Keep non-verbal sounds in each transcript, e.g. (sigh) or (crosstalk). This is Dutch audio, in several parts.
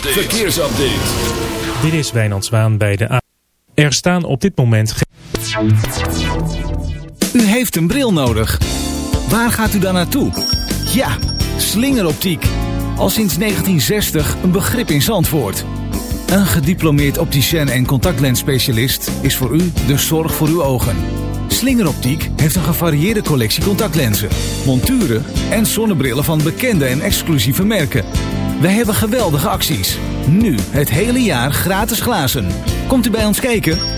verkeersupdate. verkeersupdate. Dit is Wijnand Zwaan bij de A. Er staan op dit moment geen... U heeft een bril nodig. Waar gaat u dan naartoe? Ja, slingeroptiek. Al sinds 1960 een begrip in Zandvoort. Een gediplomeerd opticien en contactlensspecialist is voor u de zorg voor uw ogen. Slingeroptiek heeft een gevarieerde collectie contactlenzen, monturen en zonnebrillen van bekende en exclusieve merken. Wij hebben geweldige acties. Nu het hele jaar gratis glazen. Komt u bij ons kijken?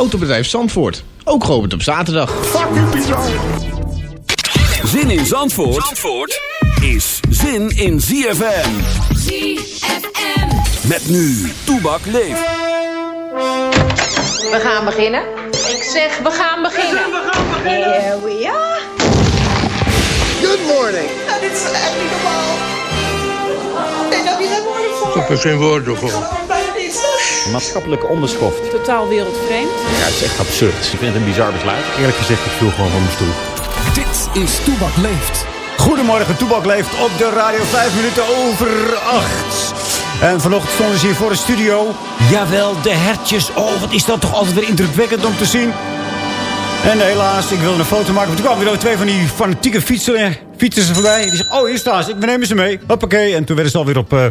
Autobedrijf Zandvoort, ook geopend op zaterdag. Fucking bizar. Zin in Zandvoort, Zandvoort is zin in ZFM. ZFM. Met nu, Toebak leeft. We gaan beginnen. Ik zeg, we gaan beginnen. We gaan beginnen. Here we are. Good morning. Nou, dit is echt niet normaal. Ik heb hier geen woorden voor. Maatschappelijke onderschoft. Totaal wereldvreemd. Ja, het is echt absurd. Ik vind het een bizar besluit. Eerlijk gezegd, ik viel gewoon van mijn stoel. Dit is Toebak Leeft. Goedemorgen, Toebak leeft op de radio 5 minuten over 8. En vanochtend stonden ze hier voor de studio. Jawel, de hertjes. Oh, wat is dat toch altijd weer indrukwekkend om te zien. En helaas, ik wilde een foto maken. Maar toen kwamen weer twee van die fanatieke fietsen, fietsers er voorbij. Die zeggen, oh, hier staan ze. Ik nemen ze mee. Hoppakee. En toen werden ze alweer op, uh,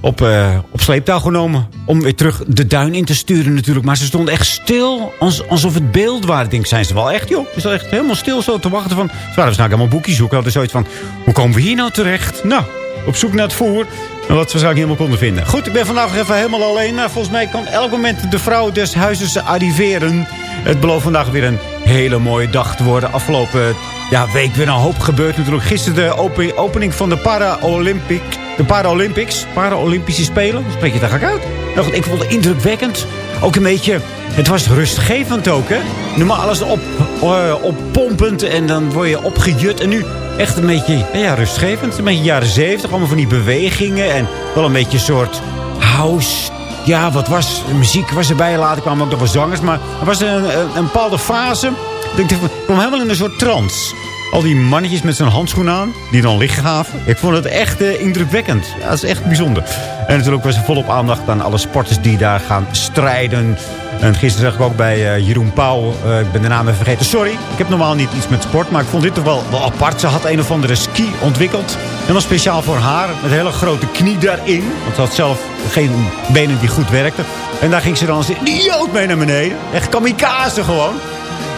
op, uh, op sleeptouw genomen. Om weer terug de duin in te sturen natuurlijk. Maar ze stonden echt stil. Alsof het beeld waren. Ik zijn ze wel echt, joh? Ze stonden echt helemaal stil zo te wachten. Van, ze waren waarschijnlijk allemaal boekjes zoeken. Hadden zoiets van, hoe komen we hier nou terecht? Nou, op zoek naar het voer. En wat we waarschijnlijk helemaal konden vinden. Goed, ik ben vandaag even helemaal alleen. Maar volgens mij kan elk moment de vrouw des huizes arriveren. Het belooft vandaag weer een hele mooie dag te worden. Afgelopen ja, week weer een hoop gebeurd natuurlijk. Gisteren de opening van de Paralympic, de Paralympics. Paralympische Spelen. Spreek je daar uit? Nou goed, ik vond het indrukwekkend. Ook een beetje... Het was rustgevend ook, hè? Normaal het op, uh, oppompend en dan word je opgejut. En nu echt een beetje ja, rustgevend. Een beetje jaren zeventig. Allemaal van die bewegingen. En wel een beetje een soort house ja, wat was, muziek was erbij. Later kwamen ook nog wel zangers. Maar er was een, een, bepaalde fase. Ik kwam helemaal in een soort trance. Al die mannetjes met zijn handschoen aan. Die dan licht gaven. Ik vond het echt uh, indrukwekkend. Ja, dat is echt bijzonder. En natuurlijk was er volop aandacht aan alle sporters die daar gaan strijden. En gisteren zag ik ook bij uh, Jeroen Pauw. Uh, ik ben de naam even vergeten. Sorry, ik heb normaal niet iets met sport. Maar ik vond dit toch wel, wel apart. Ze had een of andere ski ontwikkeld. Helemaal speciaal voor haar. Met hele grote knie daarin. Want ze had zelf geen benen die goed werkten. En daar ging ze dan idioot mee naar beneden. Echt kamikaze gewoon.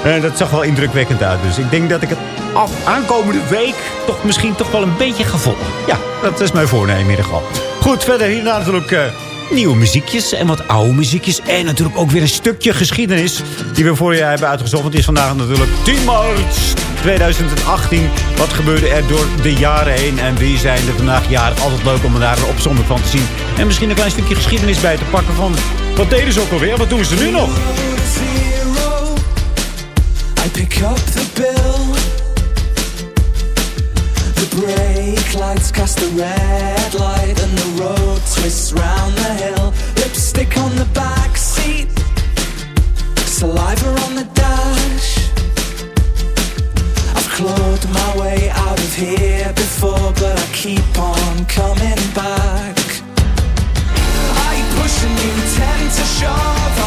En dat zag wel indrukwekkend uit. Dus ik denk dat ik het af, aankomende week toch misschien toch wel een beetje ga volgen. Ja, dat is mijn voornemen in ieder geval. Goed, verder hierna natuurlijk... Uh, nieuwe muziekjes en wat oude muziekjes. En natuurlijk ook weer een stukje geschiedenis die we voor je hebben uitgezocht. Want het is vandaag natuurlijk 10 maart 2018. Wat gebeurde er door de jaren heen en wie zijn er vandaag jaren? Altijd leuk om daar een opzomming van te zien. En misschien een klein stukje geschiedenis bij te pakken van... Wat deden ze ook alweer? Wat doen ze nu nog? Pick up The brake lights cast a red light And the road twists round the hill. Lipstick on the back seat Saliva on the dash. I've clawed my way out of here before But I keep on coming back. I push and you tend to shove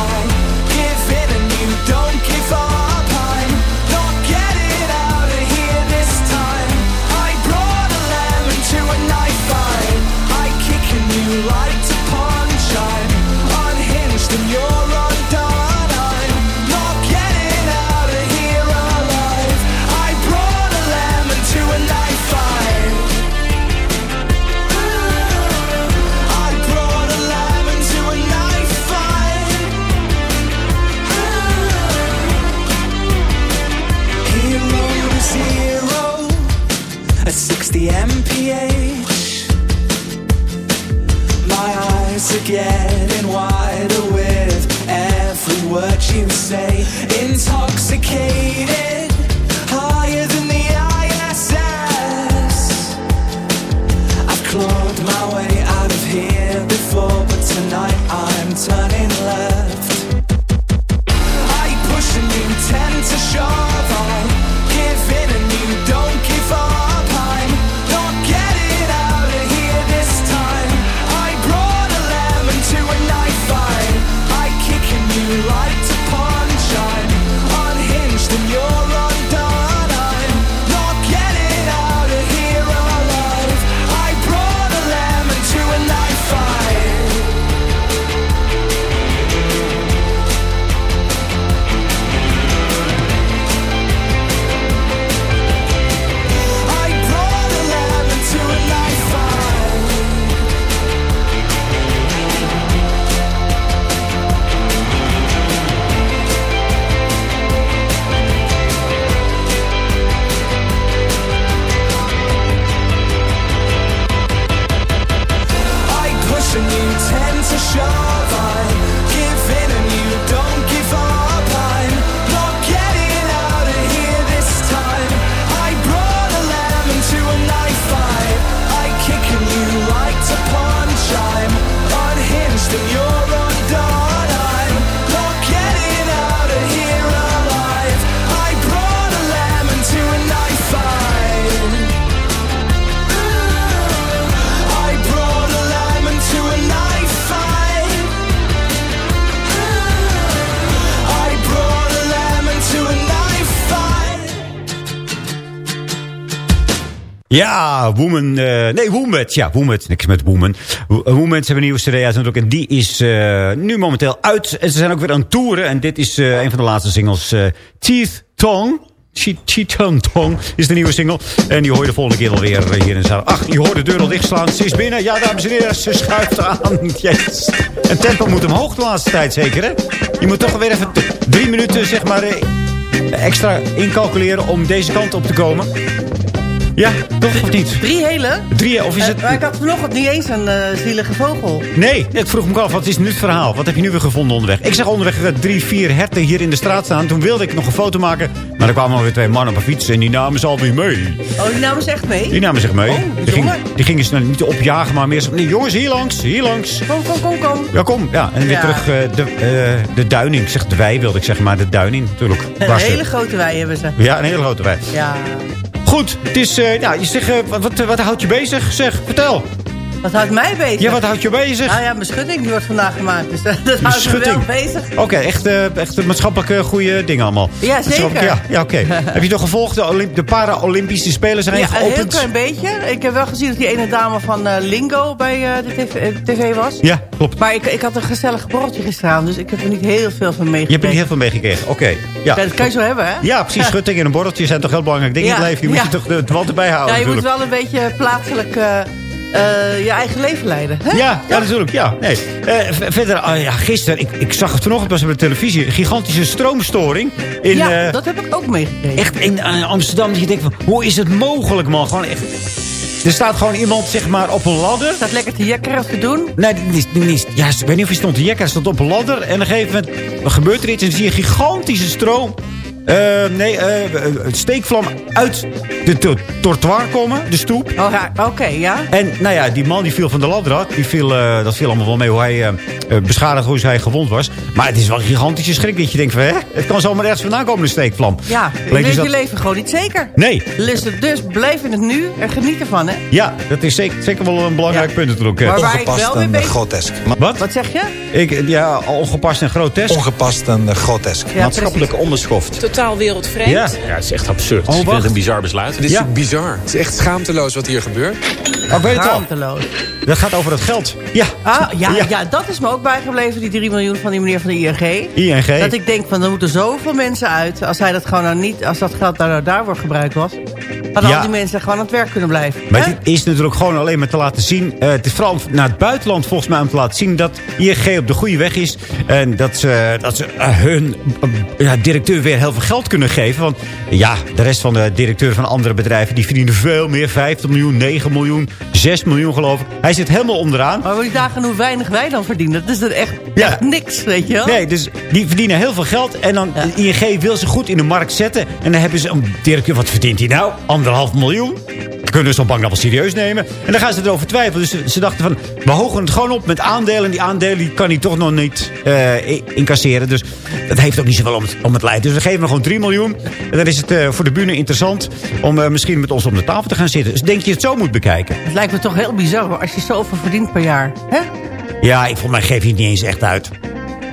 Ja, Woman. eh, nee, Wombed. Ja, Wombed. Niks met Woman. Wo- eh, hebben een nieuwe CD uit. En die is eh, nu momenteel uit. En ze zijn ook weer aan het toeren. En dit is een van de laatste singles. Teeth Tong. Cheaton Tong is de nieuwe single. En die hoor je de volgende keer alweer hier in de zaal. Ach, je hoort de deur al dichtslaan. Ze is binnen. Ja, dames en heren, ze schuift aan. Yes. En tempo moet omhoog de laatste tijd zeker, hè? Je moet toch weer even drie minuten, zeg maar, extra incalculeren om deze kant op te komen. Ja, toch of niet? Drie hele? Drie, of is het... Eh, maar ik had vanochtend niet eens een eh, zielige vogel. Nee, ik vroeg me af, wat is nu het verhaal? Wat heb je nu weer gevonden onderweg? Ik zag onderweg drie, vier herten hier in de straat staan. Toen wilde ik nog een foto maken. Maar er kwamen alweer twee mannen op een fiets en die namen ze alweer mee. Oh, die namen ze echt mee? Die namen zich mee. Oh, die, gingen, die gingen ze niet opjagen, maar meer zo... Nee, jongens, hier langs, hier langs. Kom, kom, kom, kom. Ja, kom. Ja, en weer Ja. terug eh, de, eh, de duining. Ik zeg de wei wilde ik zeggen, maar de duining natuurlijk. Een hele grote wei hebben ze. Ja, een hele grote wei. Ja. Goed, het is... eh ja, je zegt, eh, wat, wat, wat houdt je bezig? Zeg, vertel. Wat houdt mij bezig? Ja, wat houdt je bezig? Nou ja, mijn schutting die wordt vandaag gemaakt. Dus dat houdt me schutting. wel bezig. Oké, echt, eh, echt maatschappelijke goede dingen allemaal. Ja, zeker. Ja, ja oké. (laughs) Heb je nog gevolgd? De, Olymp de Para-Olympische Spelen zijn Ja, een heel geopend. klein beetje. Ik heb wel gezien dat die ene dame van eh, Lingo bij eh, de tv, tv was. Ja, klopt. Maar ik, ik had een gezellig borreltje gisteravond, dus ik heb er niet heel veel van Je hebt er meegekregen. niet heel veel meegekregen. Oké. Ja. Ja, dat kan je zo hebben, hè? ja, precies. Schutting en een borreltje zijn toch heel belangrijk dingen (laughs) in het Ja, leven. Je moet ja. je toch de, het wel erbij houden Ja, je moet wel een beetje plaatselijk je eigen leven leiden. Hè? Ja, ja, natuurlijk. Ja. Nee. Eh, verder, ah, ja, gisteren, ik, ik zag het vanochtend pas op de televisie. Een gigantische stroomstoring. In, ja, eh, dat heb ik ook meegekregen. Echt in eh, Amsterdam. Dat je denkt van, hoe is het mogelijk man? Gewoon echt. Er staat gewoon iemand zeg maar op een ladder. Staat lekker te jekkeren of te doen. Nee, die- die- ja, ik weet niet of hij stond te jekken. Hij stond op een ladder. En op een gegeven moment gebeurt er iets. En dan zie je een gigantische stroom. Eh, nee, eh, eh, steekvlam uit de to- trottoir komen. De stoep. Oh, ja, oké, ja. En nou ja, die man die viel van de ladder. Die viel, eh, dat viel allemaal wel mee hoe hij beschadigd, hoe hij gewond was. Maar het is wel een gigantische schrik dat je denkt van... Hè, het kan zomaar ergens vandaan komen, een steekvlam. Ja, je leeft dat- je leven gewoon niet zeker. Nee. Dus, dus blijf in het nu en geniet ervan, hè. Ja, dat is zeker, zeker wel een belangrijk punt natuurlijk. Maar waar ik wel mee bezig... grotesk. Wat? Wat zeg je? Ik, ja, ongepast en grotesk. Ongepast en grotesk. Ja, Maatschappelijke onbeschoft. Totaal wereldvreemd. Ja. Ja, het is echt absurd. Oh, ik vind wacht. het een bizar besluit. Dit is Ja. bizar. Het is echt schaamteloos wat hier gebeurt. Oh, ik weet al. Schaamteloos. Dat gaat over het geld. Ja. Ah, ja, Ja. ja. dat is me ook bijgebleven, die 3 miljoen van die meneer van de ING. ING. Dat ik denk van, er moeten zoveel mensen uit. Als hij dat gewoon nou niet, als dat geld nou daarvoor gebruikt was. Hadden Ja. al die mensen gewoon aan het werk kunnen blijven. Maar dit is natuurlijk gewoon alleen maar te laten zien. eh, het is vooral naar het buitenland volgens mij om te laten zien dat ING op de goede weg is. En dat ze, dat ze eh, hun eh, ja, directeur weer heel veel geld kunnen geven. Want ja, de rest van de directeuren van andere bedrijven die verdienen veel meer. 50 miljoen, 9 miljoen, 6 miljoen geloof ik. Hij zit helemaal onderaan. Maar die dagen hoe weinig wij dan verdienen. Dat is echt, Ja. echt niks, weet je wel. Nee, dus die verdienen heel veel geld. En dan ING wil ze goed in de markt zetten. En dan hebben ze een directeur. Wat verdient hij nou? Anderhalf miljoen? Kunnen we zo'n bank nou wel serieus nemen? En dan gaan ze erover twijfelen. Dus ze, ze dachten van, we hogen het gewoon op met aandelen. En die aandelen die kan hij toch nog niet eh, incasseren. Dus dat heeft ook niet zoveel om het, om het lijden. Dus we geven hem gewoon 3 miljoen. En dan is het eh, voor de bühne interessant om eh, misschien met ons om de tafel te gaan zitten. Dus denk je het zo moet bekijken. Het lijkt me toch heel bizar hoor, als je zoveel verdient per jaar. Hè? Ja, ik, voor mij geef je het niet eens echt uit.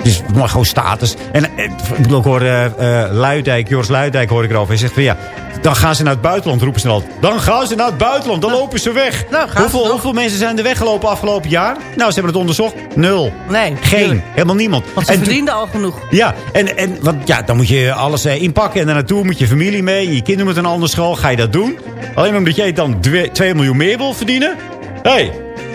Dus maar gewoon status. En eh, ik ik hoor eh eh, Luidijk, Joris Luidijk hoor ik erover. Hij zegt van ja, dan gaan ze naar het buitenland, roepen ze dan altijd. Dan gaan ze naar het buitenland, dan lopen ze weg. Nou, ze hoeveel, hoeveel mensen zijn er weggelopen afgelopen jaar? Nou, ze hebben het onderzocht. Nul. Nee. Geen. tuurlijk. Helemaal niemand. Want ze En toen- verdienden al genoeg. ja, en, en want, ja, dan moet je alles inpakken en daar naartoe moet je familie mee. Je kinderen moeten naar een andere school. Ga je dat doen? Alleen omdat jij dan 2 miljoen meer wil verdienen? Hé, hey,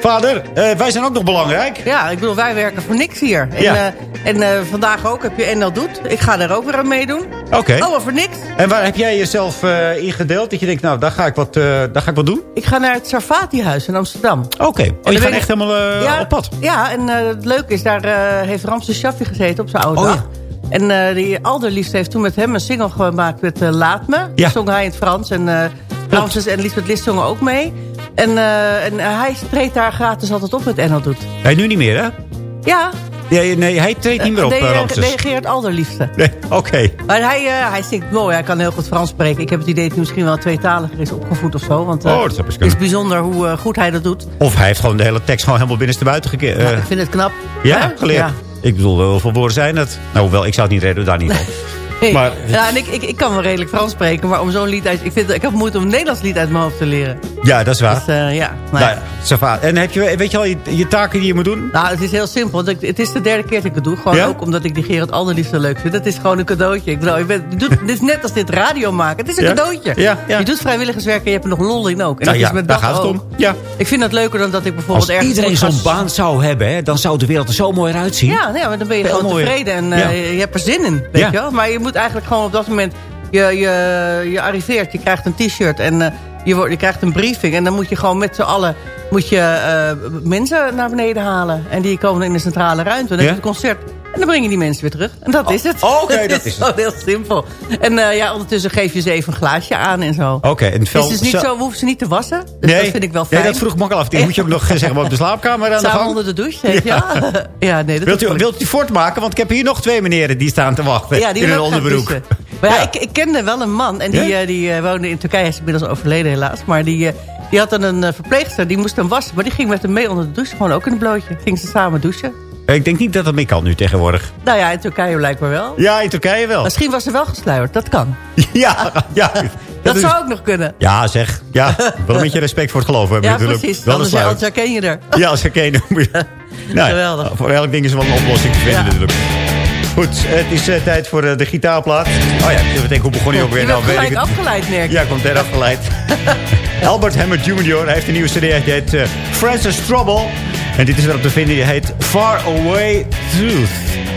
vader, eh, wij zijn ook nog belangrijk. Ja, ik bedoel, wij werken voor niks hier. En, Ja. eh, en eh, vandaag ook heb je NL Doet. Ik ga daar ook weer aan meedoen. Oké. Oh, maar voor niks. En waar heb jij jezelf ingedeeld? Dat je denkt, nou, daar ga ik wat, daar ga ik wat doen? Ik ga naar het Sarfati-huis in Amsterdam. Oké. Oh, je gaat ik- echt helemaal ja, op pad. Ja, en het leuke is, daar heeft Ramses Shaffi gezeten op zijn oude Oh, dag. En eh, die Alderliefste heeft toen met hem een single gemaakt met eh, Laat Me. Ja. Zong hij in het Frans. En eh Ramses en Lisbeth List zongen ook mee. En, eh, en hij treedt daar gratis altijd op met NL Doet. Nee, nu niet meer, hè? Ja. Nee, nee hij treedt niet meer op, eh, eh, Ramses. nee, Gerard Alderliefste. (laughs) Nee, oké. Maar hij, eh, hij zingt mooi. Hij kan heel goed Frans spreken. Ik heb het idee dat hij misschien wel tweetaliger is opgevoed of zo. Want eh, Oh, dat het is bijzonder hoe eh, goed hij dat doet. Of hij heeft gewoon de hele tekst gewoon helemaal binnenstebuiten gekeerd. Ja, ik vind het knap. ja, geleerd. Ja. Ik bedoel, hoeveel woorden zijn het? Nou, wel, ik zou het niet redden, daar niet van. (laughs) Maar- ja, en ik, ik, ik kan wel redelijk Frans spreken, maar om zo'n lied uit... Ik, vind, ik heb moeite om een Nederlands lied uit mijn hoofd te leren. Ja, dat is waar. Dus eh, ja, nou, Nou, ja. En heb je, weet je al je, je taken die je moet doen? Nou, het is heel simpel. want ik- Het is de derde keer dat ik het doe. Gewoon Ja? ook omdat ik die Gerard Alderlief zo leuk vind. Het is gewoon een cadeautje. Ik bedoel, je bent, je doet, (laughs) het is net als dit radio maken. Het is een Ja? cadeautje. Ja, ja. Je doet vrijwilligerswerk en je hebt er nog lol in ook. En Nou dat ja, is met daar dat gaat het om. Ja. Ik vind dat leuker dan dat ik bijvoorbeeld Als ergens... iedereen zo'n baan zou hebben, hè, dan zou de wereld er zo mooi eruit zien. Ja, nee, maar dan ben je Veel gewoon mooier. tevreden en eh, Ja. je hebt er zin in, weet Ja. je wel. Maar je moet eigenlijk gewoon op dat moment, je, je, je arriveert, je krijgt een t-shirt en eh, je, wordt, je krijgt een briefing. En dan moet je gewoon met z'n allen moet je, eh, mensen naar beneden halen. En die komen in de centrale ruimte. Dan Ja? je het concert. En dan breng je die mensen weer terug. En dat is het. oh, oké, dat (laughs) is het. heel simpel. En eh, ja, ondertussen geef je ze even een glaasje aan en zo. Oké, en het Het vel- is dus niet zo- we hoeven ze niet te wassen. Dus dat vind ik wel fijn. Nee, dat vroeg ik me ook al af. Die moet je ook nog zeg maar, op de slaapkamer aan de Samen gang. onder de douche, Ja. (laughs) Ja, nee, dat Wilt u, wilt u voortmaken? Want ik heb hier nog twee meneren die staan te wachten Ja, die in hun onderbroek. Maar ja, Ik, ik kende wel een man. En die, eh, die eh, woonde in Turkije. Hij is inmiddels overleden helaas. Maar die, die had dan een verpleegster. Die moest hem wassen. Maar die ging met hem mee onder de douche. Gewoon ook in een blootje. Gingen ze samen douchen. Ik denk niet dat dat meer kan nu tegenwoordig. Nou ja, in Turkije blijkbaar wel. Ja, in Turkije wel. Misschien was ze wel gesluierd. Dat kan. (laughs) Ja, (laughs) ja. Dat is- zou ook nog kunnen. Ja, zeg. Ja, (laughs) wel een beetje respect voor het geloof hebben Ja, natuurlijk. precies. Wel Anders, herken je er. Ja, als herkennen. nou, Geweldig. Voor elk ding is er wel een oplossing te vinden Ja. natuurlijk. Goed, het is eh, tijd voor eh, de gitaarplaat. Oh ja, ik denk, hoe begon hij ook weer? Je Nou, weet ik het. afgeleid, merk. Ja, ik kwam ter afgeleid. Albert Hammond Jr. Hij heeft een nieuwe cd. Die heet eh, Francis Trouble. En dit is erop te vinden. Die heet Far Away Truth.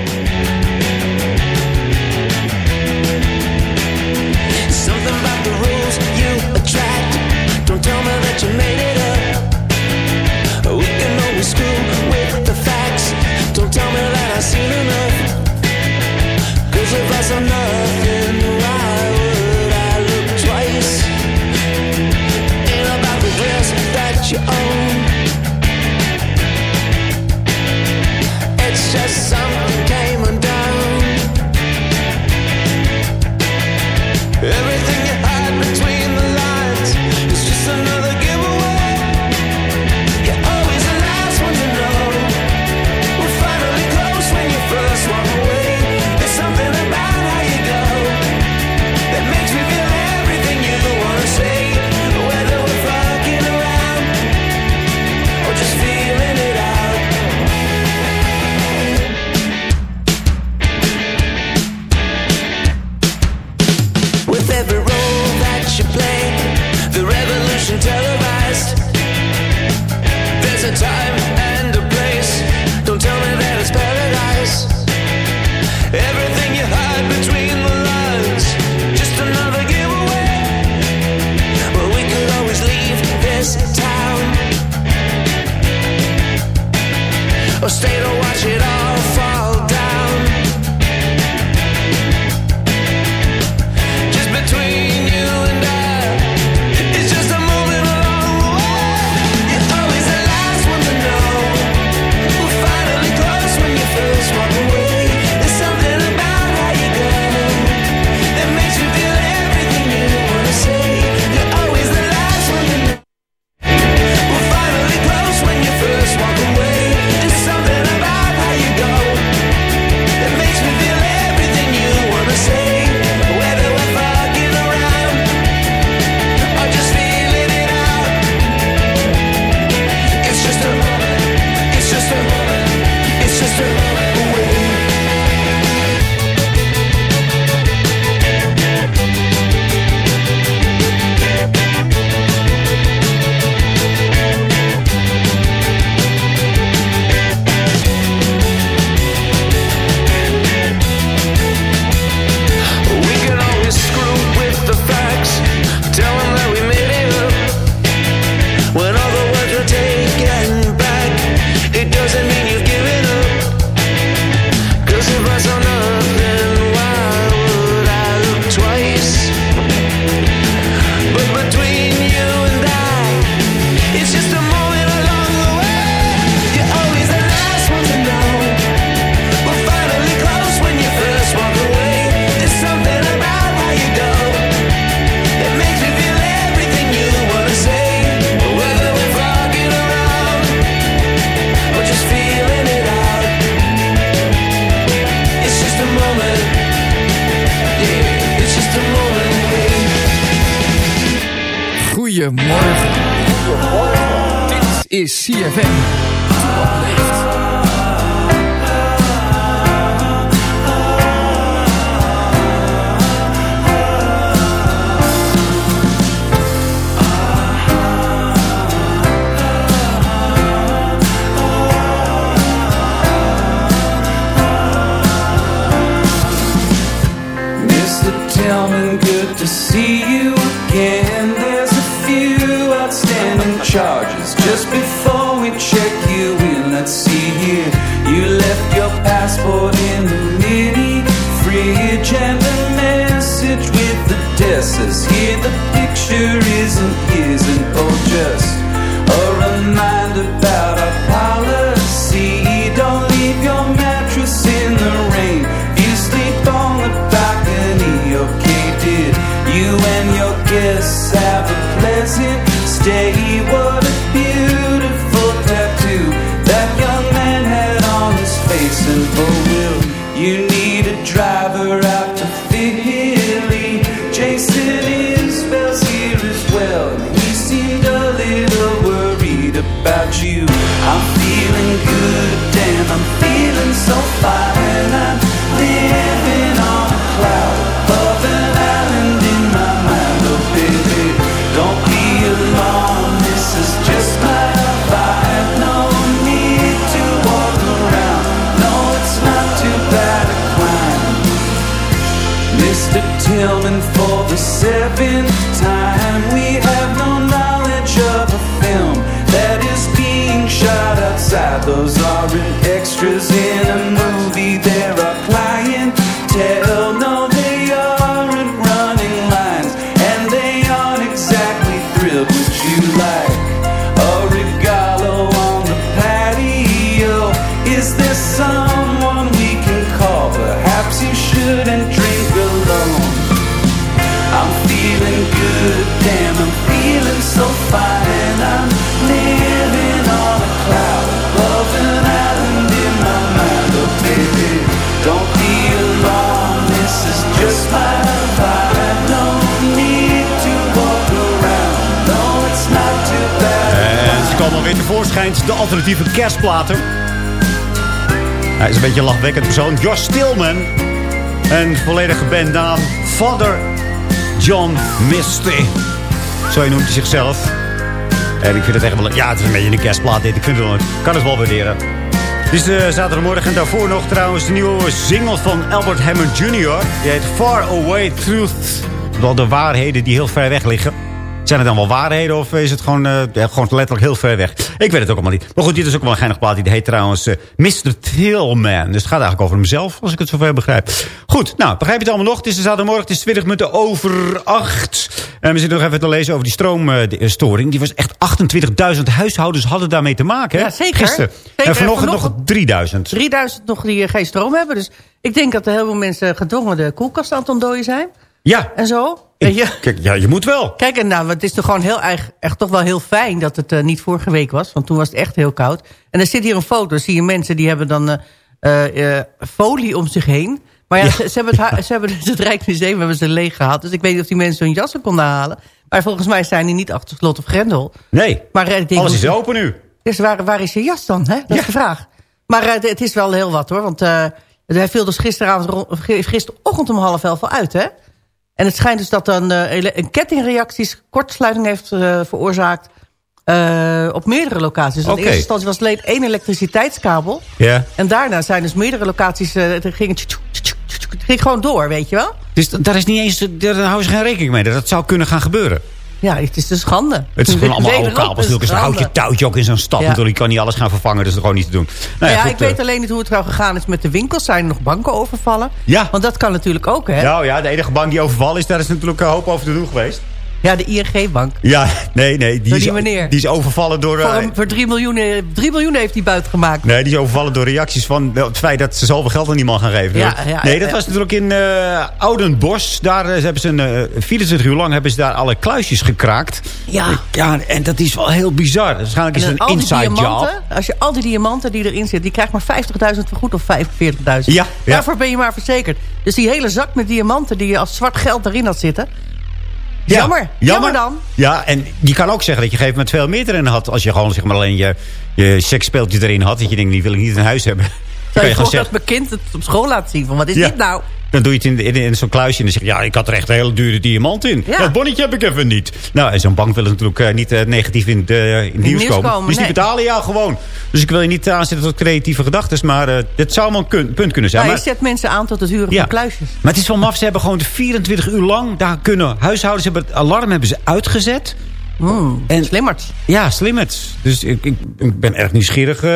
Alternatieve kerstplaten. Hij is een beetje een lachwekkend persoon. Josh Stillman. En volledige bandnaam Father John Misty. Zo noemt hij zichzelf. En ik vind het echt wel... Ja, het is een beetje een kerstplaat dit. Ik vind het wel, kan het wel waarderen. Het is de zaterdagmorgen en daarvoor nog trouwens de nieuwe single van Albert Hammond Jr. Die heet Far Away Truth. Wel de waarheden die heel ver weg liggen. Zijn het dan wel waarheden of is het gewoon, eh, gewoon letterlijk heel ver weg? Ik weet het ook allemaal niet. Maar goed, dit is ook wel een geinig plaat. Die heet trouwens eh, Mr. Tillman. Dus het gaat eigenlijk over mezelf, als ik het zover begrijp. Goed, nou, begrijp je het allemaal nog? Het is zaterdagmorgen, het is 20 minuten over 8. En we zitten nog even te lezen over die stroomstoring. Die was echt 28.000 huishoudens hadden daarmee te maken. Hè? Ja, zeker. Gisteren. Zeker. En vanochtend nog Vanochtend- 3000. 3000 nog die eh, geen stroom hebben. Dus ik denk dat er heel veel mensen gedwongen de koelkast aan het ontdooien zijn. Ja. En zo. Weet je? Kijk, ja, je moet wel. Kijk, en nou, het is toch gewoon heel erg, echt toch wel heel fijn dat het eh, niet vorige week was. Want toen was het echt heel koud. En er zit hier een foto, zie je mensen die hebben dan eh, eh, folie om zich heen. Maar ja, Ze, ze hebben het, ze hebben het Rijksmuseum hebben ze leeg gehad. Dus ik weet niet of die mensen hun jassen konden halen. Maar volgens mij zijn die niet achter slot of grendel. Nee, Maar, ik denk, alles is open nu. Dus waar, waar is je jas dan? Hè? Dat is de vraag. Maar het is wel heel wat hoor. Want hij viel dus gisteravond, gisterochtend om half elf al uit. Hè? En het schijnt dus dat dan eh, een kettingreacties kortsluiting heeft eh, veroorzaakt. eh, op meerdere locaties. Dus In eerste instantie was het alleen één elektriciteitskabel. Ja. En daarna zijn dus meerdere locaties... eh, het, ging, het ging gewoon door, weet je wel? Dus daar is niet eens, daar houden ze geen rekening mee. Dat dat zou kunnen gaan gebeuren. Ja, het is een schande. Het is gewoon (laughs) allemaal oude kabels. Dus houd je schande. touwtje ook in zo'n stad. Ja. Natuurlijk, je kan niet alles gaan vervangen. Dus dat is gewoon niet te doen. Nou ja, goed, ik weet eh, alleen niet hoe het nou gegaan is met de winkels. Zijn er nog banken overvallen? Ja. Want dat kan natuurlijk ook, hè? Nou ja, de enige bank die overvallen is, daar is natuurlijk een hoop over te doen geweest. Ja, de ING-bank. Ja, nee, nee. Die, Door die is, meneer. die is overvallen door... Voor, eh, een- voor 3 miljoen, 3 miljoen heeft hij buiten gemaakt. Nee, die is overvallen door reacties van het feit dat ze zoveel geld aan die man gaan geven. Ja, ja, nee, dat was natuurlijk in eh Oudenbosch. Daar eh, hebben ze een, eh, 24 uur lang hebben ze daar alle kluisjes gekraakt. Ja. Ja, en dat is wel heel bizar. Waarschijnlijk is het een inside job. Als je al die diamanten die erin zitten, die krijgt maar 50.000 vergoed of 45.000. Ja, ja. Daarvoor ben je maar verzekerd. Dus die hele zak met diamanten die je als zwart geld erin had zitten. Jammer. Jammer dan. Ja, en je kan ook zeggen dat je op een gegeven moment veel meer erin had. Als je gewoon zeg maar, alleen je, je seksspeeltje erin had. Dat je denkt, die wil ik niet in huis hebben. Zou kan je je gewoon gewoon dat mijn kind het op school laat zien? Van wat is Ja. dit nou? dan doe je het in, in, in zo'n kluisje. En dan zeg je, ja, ik had er echt een hele dure diamant in. Ja. Dat bonnetje heb ik even niet. Nou, en zo'n bank wil natuurlijk eh, niet eh, negatief in, de, in nieuws nieuws komen. komen, dus die betalen jou gewoon. Dus ik wil je niet aanzetten tot creatieve gedachten. Maar eh dit zou wel een punt kunnen zijn. Ja, maar, je zet mensen aan tot het huren Ja. van kluisjes. maar het is wel maf. Ze hebben gewoon de 24 uur lang... daar kunnen huishoudens hebben het alarm hebben ze uitgezet. En slimmerd. Ja, slimmerd. Dus ik, ik, ik ben erg nieuwsgierig eh,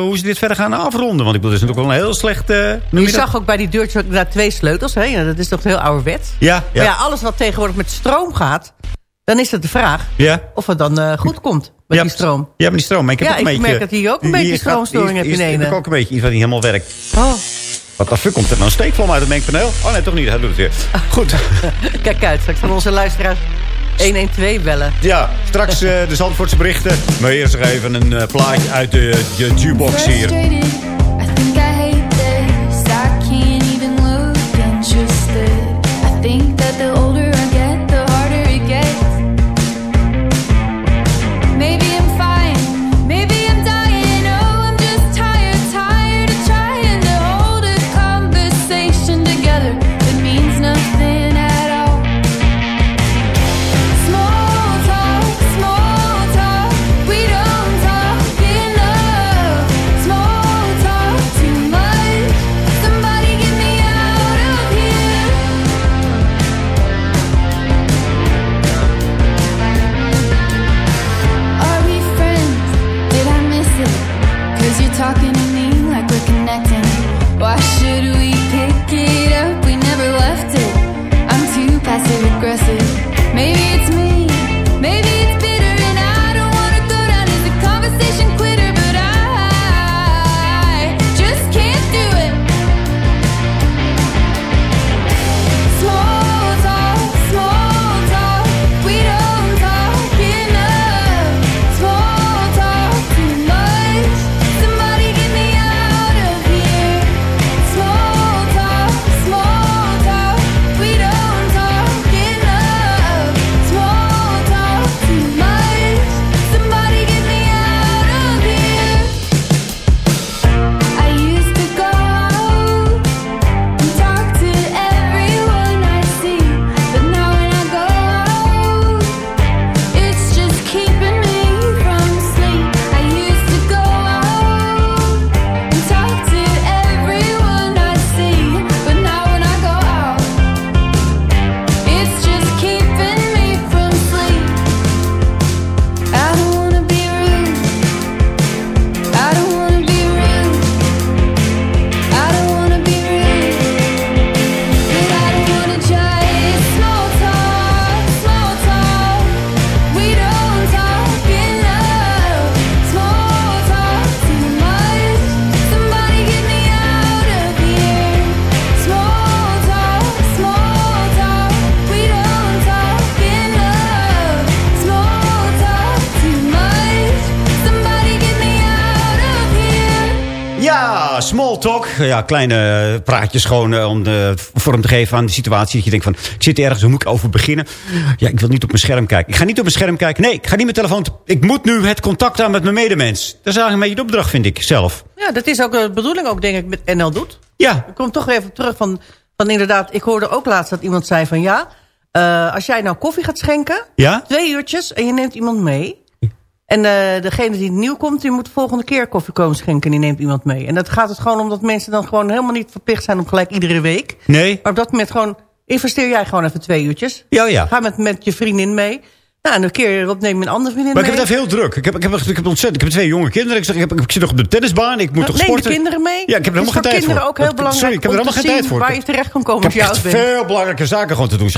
hoe ze dit verder gaan afronden. Want ik bedoel, dit is natuurlijk wel een heel slecht... noem Je zag ook bij die deurtjes ook daar twee sleutels. Hè? Ja, dat is toch heel ouderwet. Ja, Maar ja. ja, alles wat tegenwoordig met stroom gaat... dan is het de vraag Ja. of het dan eh, goed komt met die stroom. Ja, maar die stroom. Maar ik heb Ja, ook een ik beetje, merk dat hier ook een beetje stroomstoring hier- heb hier- heb ik ook een beetje iets wat niet helemaal werkt. Oh, Wat de fuck komt er nou een steekvlam uit het mengpaneel? Oh nee, toch niet. Hij doet het weer. (laughs) Goed. kijk uit. Straks van onze luisteraars 112 bellen. Ja, straks eh, de Zandvoortse berichten. Maar eerst nog even een eh, plaatje uit de, de jukebox hier. Ja, kleine praatjes gewoon eh, om de vorm te geven aan de situatie. Dat je denkt van, ik zit ergens, hoe moet ik over beginnen? Ja, ik wil niet op mijn scherm kijken. Ik ga niet op mijn scherm kijken. Nee, ik ga niet mijn telefoon... te- Ik moet nu het contact aan met mijn medemens. Dat is eigenlijk een beetje de opdracht, vind ik zelf. Ja, dat is ook de bedoeling ook, denk ik, met NL Doet. Ja. Ik kom toch even op terug van, van inderdaad... Ik hoorde ook laatst dat iemand zei van ja... eh, als jij nou koffie gaat schenken... Ja? Twee uurtjes en je neemt iemand mee... En eh, degene die nieuw komt, die moet de volgende keer koffie komen schenken... en die neemt iemand mee. En dat gaat het gewoon om dat mensen dan gewoon helemaal niet verplicht zijn... om gelijk iedere week. Nee. Maar op dat moment gewoon... investeer jij gewoon even twee uurtjes. Ja, ja. Ga met, met je vriendin mee. Nou, en een keer erop neem je een andere vriendin Maar ik heb het even heel druk. Ik heb, ik heb, ik heb ontzettend. Ik heb twee jonge kinderen. Ik, zeg, ik, heb, ik zit nog op de tennisbaan. Ik moet toch Neem de sporten. kinderen mee. Ja, ik heb er Het helemaal geen tijd voor. kinderen ook heel belangrijk Sorry, ik heb er helemaal geen tijd voor. waar je terecht kan komen Ik heb echt bent. veel belangrijke zaken gewoon te doen.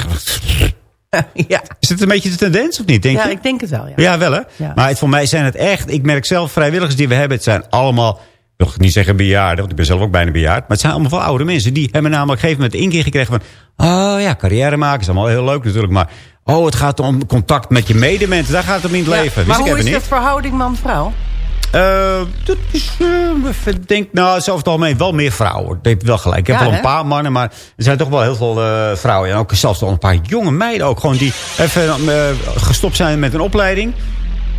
(laughs) Ja. Is dit een beetje de tendens of niet, denk ja, je? ik denk het wel, ja. Ja, wel hè? Ja. Maar het, voor mij zijn het echt... Ik merk zelf, vrijwilligers die we hebben... Het zijn allemaal... Ik wil niet zeggen bejaarden, want ik ben zelf ook bijna bejaard. Maar het zijn allemaal wel oude mensen. Die hebben namelijk op een gegeven moment de inkeer gekregen van... Oh ja, carrière maken is allemaal heel leuk natuurlijk. Maar oh, het gaat om contact met je medemens. Daar gaat het om in het Ja, leven. Maar hoe is de niet. verhouding man-vrouw? Eh, dat is, even denk, nou, over het algemeen wel meer vrouwen. Ik heb wel gelijk. Ik heb Ja, wel een paar mannen, maar er zijn toch wel heel veel eh, vrouwen. En ook zelfs wel een paar jonge meiden ook. Gewoon die even gestopt zijn met een opleiding.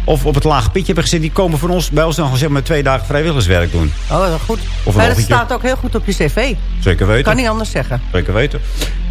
Of op het lage pitje hebben gezet. Die komen van ons, bij ons dan gewoon zeg maar twee dagen vrijwilligerswerk doen. Oh, dat is goed. Of maar dat staat ook heel goed op je cv. Zeker weten. Kan niet anders zeggen. Zeker weten.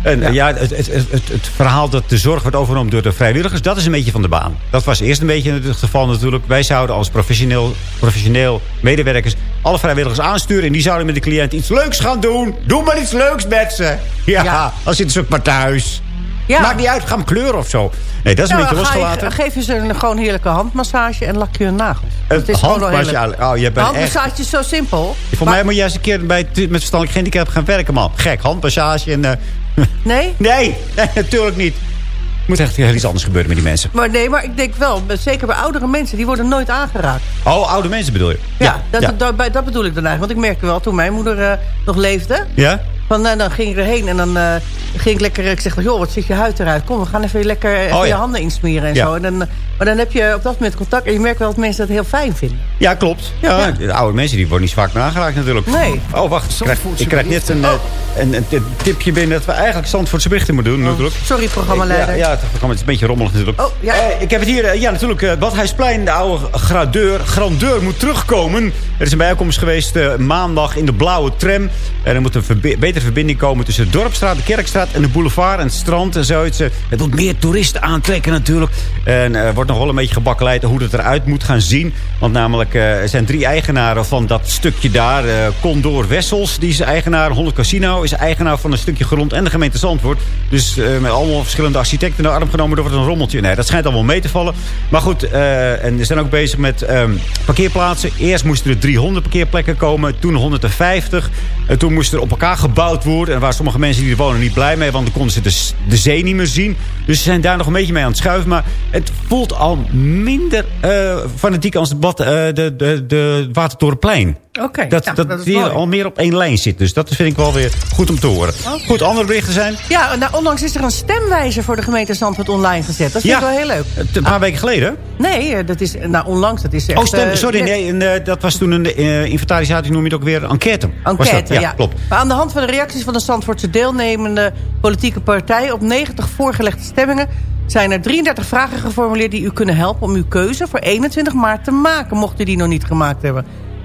En ja, het, het, het, het, verhaal dat de zorg wordt overgenomen door de vrijwilligers... dat is een beetje van de baan. Dat was eerst een beetje het geval natuurlijk. Wij zouden als professioneel, professioneel medewerkers... alle vrijwilligers aansturen... en die zouden met de cliënt iets leuks gaan doen. Doe maar iets leuks met ze. Ja, Ja. dan zitten ze ook maar thuis. Ja. Maakt niet uit, ga hem kleuren of zo. Nee, dat is een Ja, beetje losgelaten. geef je ze een gewoon heerlijke handmassage en lak je hun nagels. Het is gewoon wel handmassage. Oh, je bent echt... handmassage is zo simpel. Voor mij moet jij eens een keer bij, met verstandelijk handicap gaan werken, man. Gek, handmassage en... eh, (laughs) Nee? nee, nee, natuurlijk niet. Er moet echt heel iets anders gebeuren met die mensen. Maar nee, maar ik denk wel, zeker bij oudere mensen, die worden nooit aangeraakt. Oh, oude mensen bedoel je? Ja, dat, ja. Dat, bij- dat bedoel ik dan eigenlijk. Want ik merkte wel, toen mijn moeder eh, nog leefde... Ja? Van, nou, dan ging ik erheen en dan eh, ging ik lekker... Ik zeg, joh, wat ziet je huid eruit? Kom, we gaan even lekker even Oh, ja. je handen insmeren en Ja. zo. En dan, maar dan heb je op dat moment contact. En je merkt wel dat mensen dat heel fijn vinden. Ja, klopt. Ja, De oude mensen die worden niet vaak meer aangeraakt natuurlijk. Nee. Oh, wacht. Ik krijg, ik krijg net een, eh, een, een, een tipje binnen dat we eigenlijk Zandvoortse berichten moeten doen natuurlijk. Sorry, programmaleider. Ja, ja, het programma is een beetje rommelig natuurlijk. Oh, ja. Eh, ik heb het hier, eh, ja natuurlijk, eh, Badhuisplein, de oude gradeur, grandeur moet terugkomen. Er is een bijeenkomst geweest eh, maandag in de blauwe tram. En er moet een verbi- betere verbinding komen tussen de Dorpstraat, de Kerkstraat en de boulevard en het strand en zoiets. Het moet meer toeristen aantrekken natuurlijk. En wordt nog wel een beetje gebakkeleid hoe het eruit moet gaan zien. Want namelijk, eh, er zijn drie eigenaren van dat stukje daar. Eh, Condor Wessels, die is eigenaar. 100 Casino is eigenaar van een stukje grond. En de gemeente Zandvoort. Dus eh, met allemaal verschillende architecten de arm genomen. Dat wordt een rommeltje. Nee, dat schijnt allemaal mee te vallen. Maar goed, en ze zijn ook bezig met ehm, parkeerplaatsen. Eerst moesten er 300 parkeerplekken komen. Toen 150. En toen moest er op elkaar gebouwd worden. En waren sommige mensen die er wonen niet blij mee. Want dan konden ze de, de zee niet meer zien. Dus ze zijn daar nog een beetje mee aan het schuiven. Maar het voelt al minder eh, fanatiek als de, bad, eh, de, de, de Watertorenplein. Oké, Dat, ja, dat, dat die mooi. al meer op één lijn zit. Dus dat vind ik wel weer goed om te horen. Goed, andere berichten zijn... Ja, nou, onlangs is er een stemwijzer voor de gemeente Zandvoort online gezet. Dat vind ik wel heel leuk. het- Een paar weken geleden. Nee, eh, dat is, nou, onlangs, dat is echt... Oh, stem, eh, sorry, nee, en, eh, dat was toen een eh, inventarisatie, noem je het ook weer, een enquête. Enquête, ja. klopt. Maar aan de hand van de reacties van de Zandvoortse deelnemende politieke partijen... op 90 voorgelegde stemmingen zijn er 33 vragen geformuleerd... die u kunnen helpen om uw keuze voor 21 maart te maken... mocht u die nog niet gemaakt hebben.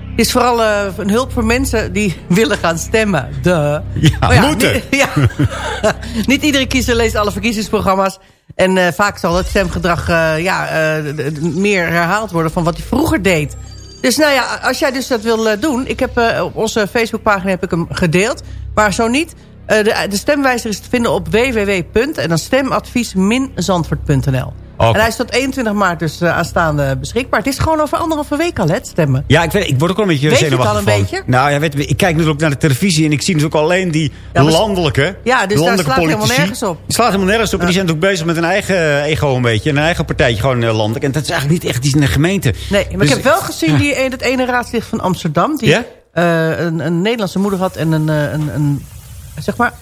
Het is vooral eh, een hulp voor mensen die (laughs) willen gaan stemmen. Duh. Ja, moeten. Niet, (laughs) ja. (laughs) niet iedere kiezer leest alle verkiezingsprogramma's. En eh, vaak zal het stemgedrag eh, ja, meer herhaald worden... van wat hij vroeger deed. Dus nou ja, als jij dus dat wil doen... Ik heb op onze Facebookpagina heb ik hem gedeeld. Maar zo niet... eh, de, de stemwijzer is te vinden op www. en dan stemadvies-zandvoort.nl. En hij is tot 21 maart dus eh, aanstaande beschikbaar. Het is gewoon over anderhalve week al, het stemmen. Ja, ik, weet, ik word ook wel een beetje Weet je het zenuwachtig al een van. beetje? Nou ja, weet, je, ik kijk natuurlijk naar de televisie en ik zie natuurlijk alleen die Ja, maar- landelijke, Ja, dus daar landelijke slaat helemaal politici. nergens op. Die slaat helemaal nergens op. En die zijn natuurlijk bezig met een eigen ego een beetje. En een eigen partijtje gewoon eh, landelijk. En dat is eigenlijk niet echt iets in de gemeente. Nee, maar Dus- ik heb wel gezien die, dat ene raadslid van Amsterdam... die een, een Nederlandse moeder had en een, een, een zeg maar,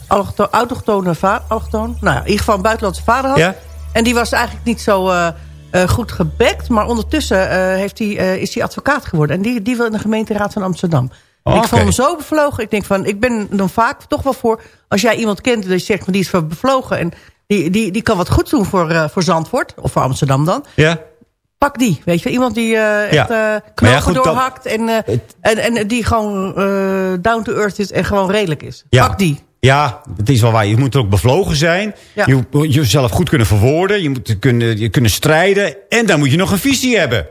autochtone vader... Allochtoon, nou ja, in ieder geval een buitenlandse vader had. Ja? En die was eigenlijk niet zo eh, eh, goed gebekt. Maar ondertussen eh, heeft die, is hij advocaat geworden. En die, die wil in de gemeenteraad van Amsterdam. Oh, ik vond hem zo bevlogen. Ik denk van, ik ben dan vaak toch wel voor... als jij iemand kent die zegt, van die is bevlogen... en die, die, die kan wat goed doen voor, voor Zandvoort. Of voor Amsterdam dan Ja? Pak die. Weet je, iemand die eh, echt eh ja, goed, dat- doorhakt en, eh, en, en die gewoon down to earth is en gewoon redelijk is. Ja. Pak die. Ja, het is wel waar. Je moet ook bevlogen zijn. Ja. Je moet jezelf goed kunnen verwoorden. Je moet kunnen, je kunnen strijden. En dan moet je nog een visie hebben.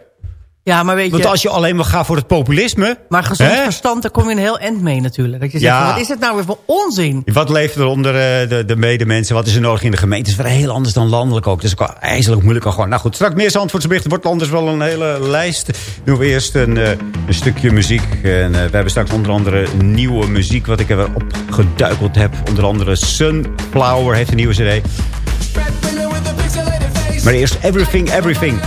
Ja, maar weet Want je, als je alleen maar gaat voor het populisme... maar gezond hè? verstand, daar kom je een heel eind mee natuurlijk. Dat je zegt, Ja. van, wat is het nou weer voor onzin? Wat leeft er onder eh, de, de medemensen? Wat is er nodig in de gemeente? Het is wel heel anders dan landelijk ook. Dus ijzerlijk moeilijk. al Gewoon. Nou goed, straks meer Zandvoortsberichten. wordt anders wel een hele lijst. Doen we eerst een, eh, een stukje muziek. En eh, we hebben straks onder andere nieuwe muziek... wat ik er opgeduikeld heb. Onder andere Sunflower heeft een nieuwe cd. Maar eerst Everything, Everything.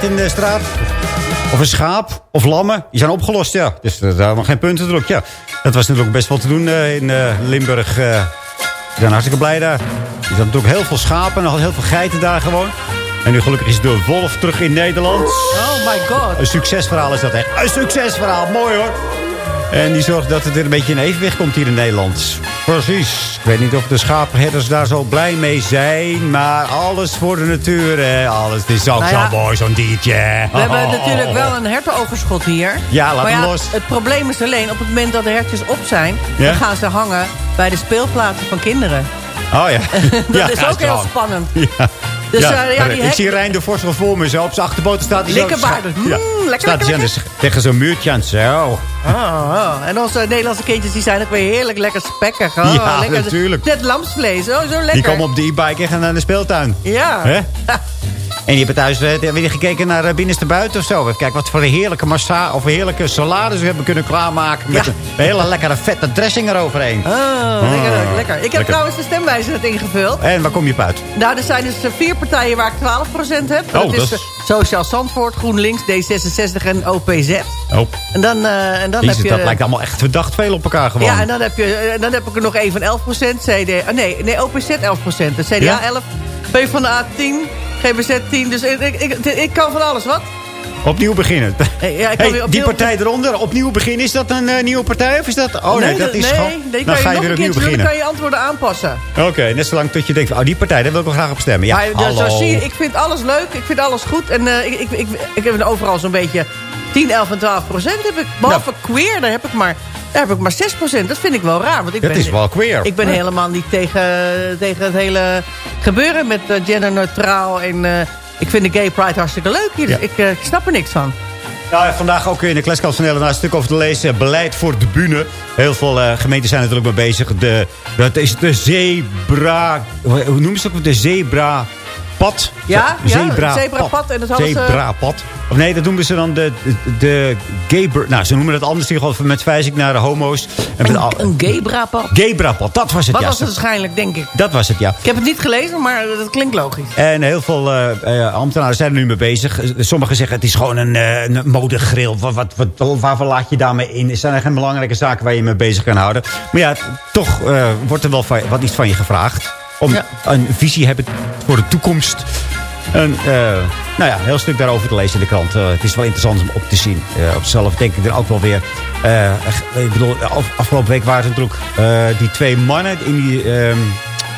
Geit in de straat. Of een schaap. Of lammen. Die zijn opgelost, ja. Dus daar hebben we geen punten druk. Ja, dat was natuurlijk best wel te doen eh, in eh, Limburg. eh. we zijn hartstikke blij daar. Er zijn natuurlijk heel veel schapen en heel veel geiten daar gewoon. En nu gelukkig is de wolf terug in Nederland. Oh my god. Een succesverhaal is dat echt. Een succesverhaal. Mooi hoor. En die zorgt dat het weer een beetje in evenwicht komt hier in Nederland. Precies. Ik weet niet of de schapenherders daar zo blij mee zijn. Maar alles voor de natuur. Hè. Alles het is ook Nou ja, zo mooi, zo'n diertje. We hebben natuurlijk wel een hertenoverschot hier. Ja, laat maar hem ja, los. Het probleem is alleen, op het moment dat de hertjes op zijn... Ja? dan gaan ze hangen bij de speelplaatsen van kinderen. Oh ja. (laughs) Dat ja, is ook heel spannend. Ja. Dus, ja. eh, ja, die ik zie Rijn de Vos wel voor me zo. Op zijn achterpoten staat hij zo. Likkerbaarden. Mm, lekker, staat aan de sch- tegen zo'n muurtje aan zo. Oh, oh. En onze Nederlandse kindjes die zijn ook weer heerlijk lekker spekkig. Oh, Ja, lekker. natuurlijk. Net lamsvlees. Oh, zo lekker. Die komen op de e-bike en gaan naar de speeltuin. Ja. Hè? (laughs) En die hebben thuis eh, die gekeken naar eh, binnenste buiten of zo. Kijken wat voor een heerlijke massa of heerlijke salades we hebben kunnen klaarmaken. Met Ja. een hele lekkere vette dressing eroverheen. Oh, lekker, Ah, lekker. Ik heb lekker. trouwens de stemwijzer net ingevuld. En waar kom je op uit? Nou, er zijn dus eh, vier partijen waar ik 12% heb. Oh, dat is is- Sociaal Zandvoort, GroenLinks, D66 en OPZ. Oh, En dan, en dan Jezus, heb je... dat lijkt allemaal echt verdacht veel op elkaar gewoon. Ja, en dan heb, je, dan heb ik er nog één van 11%, CD... nee, nee, OPZ 11%, de CDA Ja? 11, PvdA 10, GBZ 10. Dus ik, ik, ik, kan van alles, wat? Opnieuw beginnen. Eh, (laughs) ja, ik kan Hey, weer opnieuw- die partij eronder, opnieuw beginnen. Is dat een eh, nieuwe partij of is dat... Oh nee, dat is nee, gewoon... nee, dan ga je nog weer opnieuw beginnen. Dan kan je antwoorden aanpassen. Oké, net zolang tot je denkt, van, oh die partij, daar wil ik wel graag op stemmen. Ja, maar dus, hallo. zie ik vind alles leuk, ik vind alles goed. En eh, ik, ik, ik, ik heb overal zo'n beetje 10, 11 en 12 procent. Heb ik, behalve queer, daar heb ik maar... Daar heb ik maar 6% Dat vind ik wel raar. Want ik Dat ben, is wel queer. Ik ben Ja. helemaal niet tegen, tegen het hele gebeuren met eh, genderneutraal. En eh, ik vind de gay pride hartstikke leuk hier. Dus Ja. ik, eh, ik snap er niks van. Nou, ja, vandaag ook in de Kleskant van Nederland een stuk over te lezen. Beleid voor de bühne. Heel veel eh, gemeenten zijn natuurlijk mee bezig. De, dat is de zebra... Hoe hoe noemen ze het ook? De zebra... Pad. Ja, Ze- ja, zebrapad. En dat hadden ze- Zebrapad. Of nee, dat noemen ze dan de, de, Nou, ze noemen het anders in ieder geval met verwijzing naar de homo's. En met al- Een gaybrapad. Gaybrapad, dat was het, Wat ja. was het waarschijnlijk, denk ik. Dat was het, ja. Ik heb het niet gelezen, maar dat klinkt logisch. En heel veel eh, eh, ambtenaren zijn er nu mee bezig. Sommigen zeggen het is gewoon een, eh, een modegril. Wat, wat, wat, waarvoor laat je daarmee in? Er zijn er geen belangrijke zaken waar je mee bezig kan houden. Maar ja, toch wordt er wel van- wat iets van je gevraagd. Om een visie hebben voor de toekomst. En, eh, nou ja, een heel stuk daarover te lezen in de krant. Eh, het is wel interessant om op te zien. Eh, op zichzelf denk ik er ook wel weer. ik bedoel, af- afgelopen week waren het natuurlijk die twee mannen in die... ehm,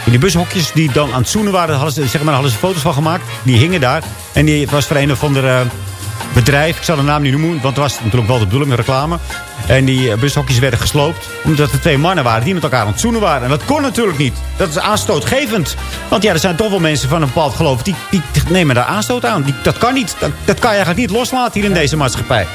in die bushokjes die dan aan het zoenen waren, hadden ze, zeg maar, hadden ze foto's van gemaakt. Die hingen daar. En die was voor een of ander eh, bedrijf. Ik zal de naam niet noemen, want het was natuurlijk wel de bedoeling, een reclame. En die eh, bushokjes werden gesloopt. Omdat er twee mannen waren die met elkaar aan het zoenen waren. En dat kon natuurlijk niet. Dat is aanstootgevend. Want ja, er zijn toch wel mensen van een bepaald geloof. Die, die nemen daar aanstoot aan. Die, dat kan niet. Dat, dat kan je eigenlijk niet loslaten hier in deze maatschappij.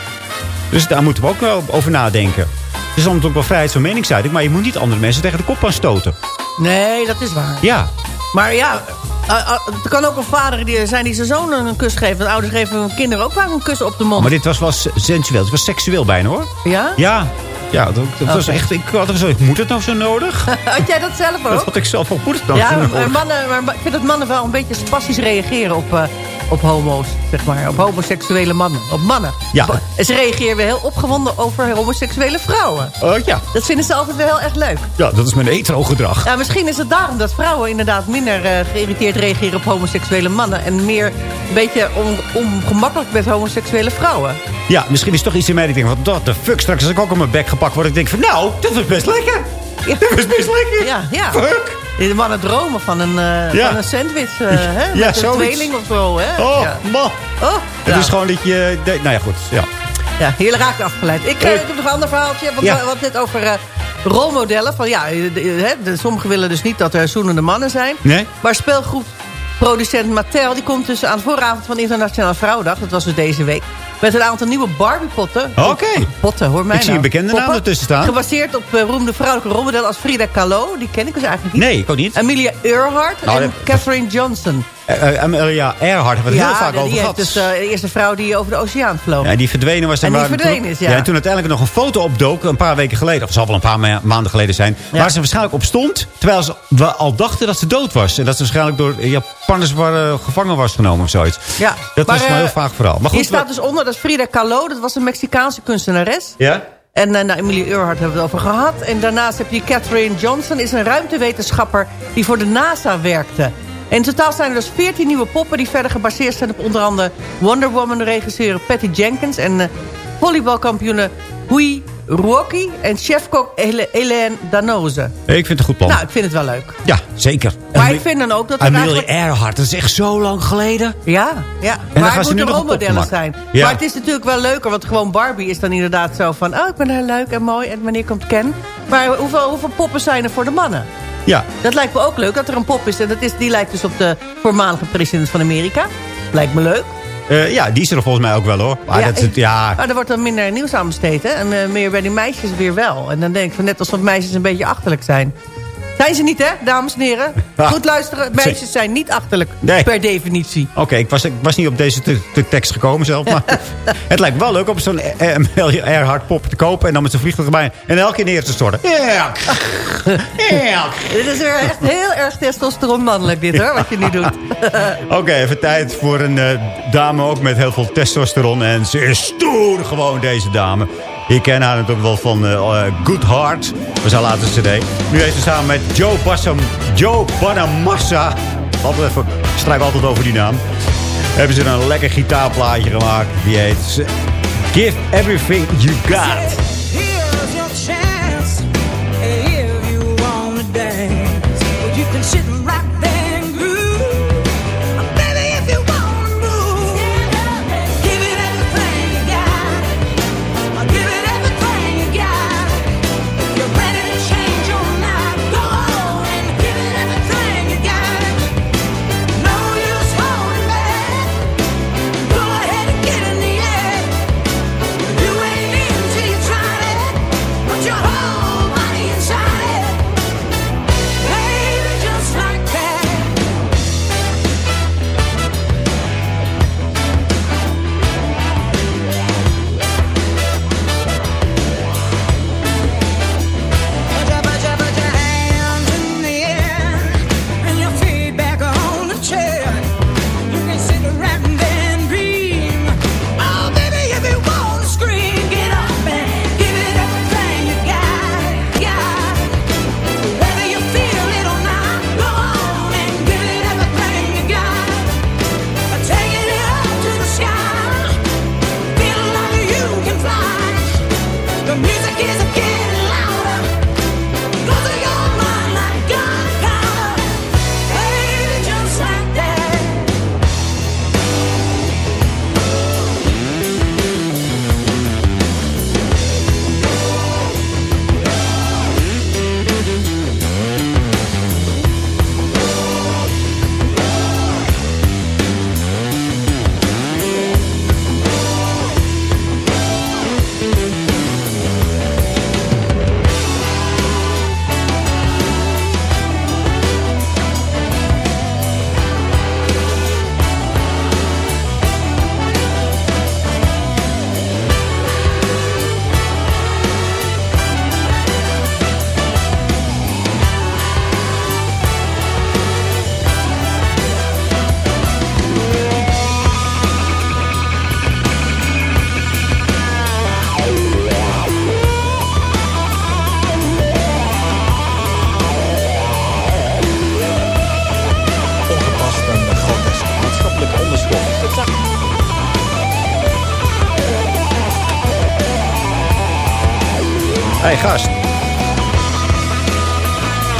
Dus daar moeten we ook wel over nadenken. Het is dan natuurlijk wel vrijheid van meningsuiting. Maar je moet niet andere mensen tegen de kop aan stoten. Nee, dat is waar. Ja. Maar ja, er kan ook een vader die, zijn die zijn zoon een kus geeft. Want ouders geven hun kinderen ook vaak een kus op de mond. Maar dit was wel sensueel. Het was seksueel bijna hoor. Ja? Ja. Ja, dat, dat was echt... Ik had zo, moet het nou zo nodig? (laughs) Had jij dat zelf ook? Dat had ik zelf ook. Moet het nou ja, zo maar nodig? mannen, maar ik vind dat mannen wel een beetje spastisch reageren op, eh, op homo's, zeg maar. Op homoseksuele mannen. Op mannen. Ja. Ze reageren weer heel opgewonden over homoseksuele vrouwen. Oh ja. Dat vinden ze altijd wel heel erg leuk. Ja, dat is mijn hetero-gedrag. Ja, misschien is het daarom dat vrouwen inderdaad minder eh, geïrriteerd reageren op homoseksuele mannen. En meer een beetje on, ongemakkelijk met homoseksuele vrouwen. Ja, misschien is het toch iets in mij die denkt... Wat what the fuck, straks als ik ook op mijn bek gepakt word... Ik denk van, nou, dat is best lekker. Dat is best lekker. Ja, ja. Fuck. De mannen dromen van een, eh, Ja. van een sandwich. eh, hè, Ja, met een tweeling of zo. Hè? Oh, ja. man. Oh, Het is gewoon dat je... de- nou ja, goed. Ja. Ja, hier raakt afgeleid. Ik, eh, ik heb nog een ander verhaaltje. Hadden het net over rolmodellen. Van, ja, de- de- hè, de- sommigen willen dus niet dat er zoenende mannen zijn. Nee? Maar speelgoedproducent Mattel... die komt dus aan de vooravond van Internationale Vrouwendag... dat was dus deze week... met een aantal nieuwe Barbie-potten. Oké. Potten, hoor mij Ik zie nou. een bekende naam ertussen staan. Gebaseerd op uh, beroemde vrouwelijke rolmodellen als Frida Kahlo. Die ken ik dus eigenlijk niet. Nee, ik ook niet. Amelia Earhart Nou, en dat- Catherine Johnson. Eh, eh, Amelia Earhart hebben we het heel vaak over gehad. dus eh, de eerste vrouw die over de oceaan vloog. Ja, die verdwenen was. En die verdwenen toen, is, ja. En toen uiteindelijk nog een foto opdook, een paar weken geleden. Of het zal wel een paar ma- maanden geleden zijn. Waar ze waarschijnlijk op stond, terwijl ze we al dachten dat ze dood was. En dat ze waarschijnlijk door Japanners gevangen was genomen of zoiets. Ja. Dat was een heel eh, vaag verhaal. Maar Hier goed, staat dus onder, dat is Frida Kahlo. Dat was een Mexicaanse kunstenares. Ja? En nou, Emilie Earhart hebben we het over gehad. En daarnaast heb je Catherine Johnson. is een ruimtewetenschapper die voor de NASA werkte. In totaal zijn er dus 14 nieuwe poppen... die verder gebaseerd zijn op onder andere Wonder Woman... regisseur Patty Jenkins en uh, volleybalkampioene Hui Ruoki... en chefkok Hélène Danoze. Ik vind het een goed plan. Nou, ik vind het wel leuk. ja, zeker. Maar ik vind dan ook dat Amelia eigenlijk... Earhart, dat is echt zo lang geleden. Ja, ja. dan maar gaan het ze nu rolmodellen zijn. Ja. Maar het is natuurlijk wel leuker, want gewoon Barbie is dan inderdaad zo van... oh, ik ben heel leuk en mooi en wanneer komt Ken? Maar hoeveel, hoeveel poppen zijn er voor de mannen? Ja. Dat lijkt me ook leuk, dat er een pop is. En dat is, die lijkt dus op de voormalige president van Amerika. Lijkt me leuk. Eh, ja, die is er volgens mij ook wel hoor. Maar Ja, dat is het, ja. Maar er wordt dan minder nieuws aan besteed, hè? En eh, meer bij die meisjes weer wel. En dan denk ik van net alsof meisjes een beetje achterlijk zijn. Zijn ze niet, hè, dames en heren? Goed luisteren, meisjes zijn niet achterlijk, Nee. per definitie. Oké, ik, was, ik was niet op deze te- te tekst gekomen zelf. Maar het lijkt wel leuk om zo'n eh, Amelia Earhart pop te kopen... en dan met zijn vliegtuig erbij en elke keer neer te storten. Ja. Ja. Dit is weer echt heel erg testosteron mannelijk dit hoor, wat je nu doet. Oké, even tijd voor een eh, dame ook met heel veel testosteron. En ze is stoer gewoon, deze dame. Je kent haar natuurlijk wel van eh, eh, Good Heart. Was haar laatste cd. Nu heeft ze samen met Joe, Bassam, Joe Bonamassa... Altijd even, struik altijd over die naam. Hebben ze een lekker gitaarplaatje gemaakt. Die heet Give Everything You Got.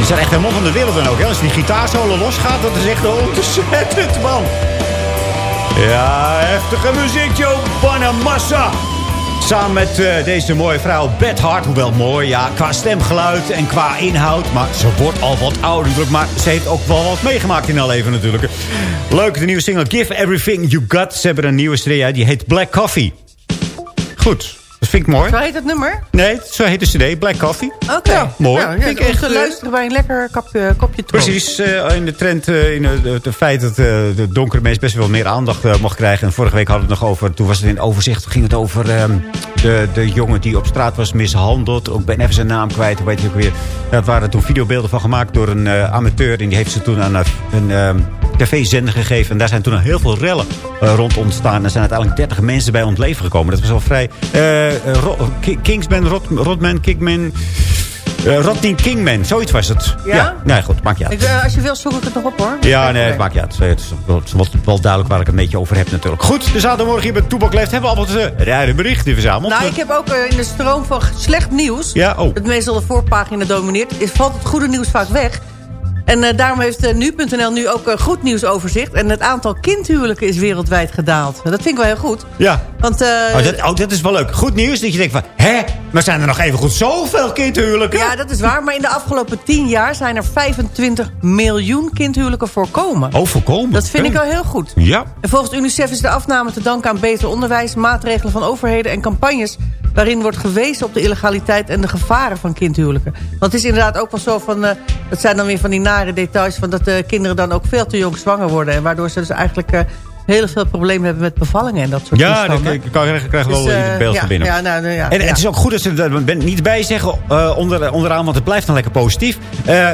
Zijn echt helemaal van de wereld dan ook. Hè? Als die gitaarsolo losgaat, dat is echt ontzettend, man. Ja, heftige muziek, Joe Bonamassa. Samen met eh, deze mooie vrouw, Beth Hart. Hoewel mooi, ja, qua stemgeluid en qua inhoud. Maar ze wordt al wat ouder. Maar ze heeft ook wel wat meegemaakt in haar leven natuurlijk. Leuk, de nieuwe single Give Everything You Got. Ze hebben een nieuwe uit, die heet Black Coffee. Goed. Dat vind ik mooi. Zo heet het nummer? Nee, zo heet de cd. Black Coffee. Oké. Ja, mooi. Ja, ja, Vind ik echt, te eh, luisteren bij een lekker kapje, kopje thee. Precies, eh, in de trend, eh, in het feit dat eh, de donkere mensen best wel meer aandacht eh, mocht krijgen. En vorige week hadden we het nog over, toen was het in overzicht, ging het over ehm, de, de jongen die op straat was mishandeld. Ook ben even zijn naam kwijt, weet je ook weer. Dat waren toen videobeelden van gemaakt door een eh, amateur. En die heeft ze toen aan een, een ehm, tv-zender gegeven. En daar zijn toen al heel veel rellen eh, rond ontstaan. Er zijn uiteindelijk 30 mensen bij het leven gekomen. Dat was wel vrij... eh, eh, Kingsman, Rod, Rodman, Kickman... Rodney Kingman, zoiets was het. Ja? Nee, goed, maakt je uit. Ik, als je wil, zoek ik het nog op hoor. Ja, nee, het maakt je uit. Het is wel, het is wel- duidelijk waar ik het een beetje over heb natuurlijk. Goed, de zaterdagmorgen hier bij Toebak Leeft hebben we allemaal uh, rare berichten verzameld. Nou, ik heb ook in de stroom van slecht nieuws... Ja, oh. dat meestal de voorpagina domineert... Is, valt het goede nieuws vaak weg. En eh, daarom heeft eh, nu.nl nu ook een goed nieuwsoverzicht. En het aantal kindhuwelijken is wereldwijd gedaald. Dat vind ik wel heel goed. Ja. Want, eh, Oh, dat, oh, dat is wel leuk. Goed nieuws dat je denkt van... Hè, maar zijn er nog even goed zoveel kindhuwelijken? Ja, dat is waar. Maar in de afgelopen 10 jaar zijn er 25 miljoen kindhuwelijken voorkomen. Oh, voorkomen. Dat vind ik wel heel goed. Ja. En volgens UNICEF is de afname te danken aan beter onderwijs... maatregelen van overheden en campagnes... waarin wordt gewezen op de illegaliteit en de gevaren van kindhuwelijken. Want het is inderdaad ook wel zo van... eh, dat zijn dan weer van die nare details... van dat de kinderen dan ook veel te jong zwanger worden... en waardoor ze dus eigenlijk eh, heel veel problemen hebben met bevallingen en dat soort Ja, toestanden. dan krijg krijg wel Dus, eh, het beeld ja, van binnen. Ja, nou, nou, ja, en het is ook goed dat ze er ben- niet bij zeggen eh, onder, onderaan, want het blijft dan lekker positief. Eh,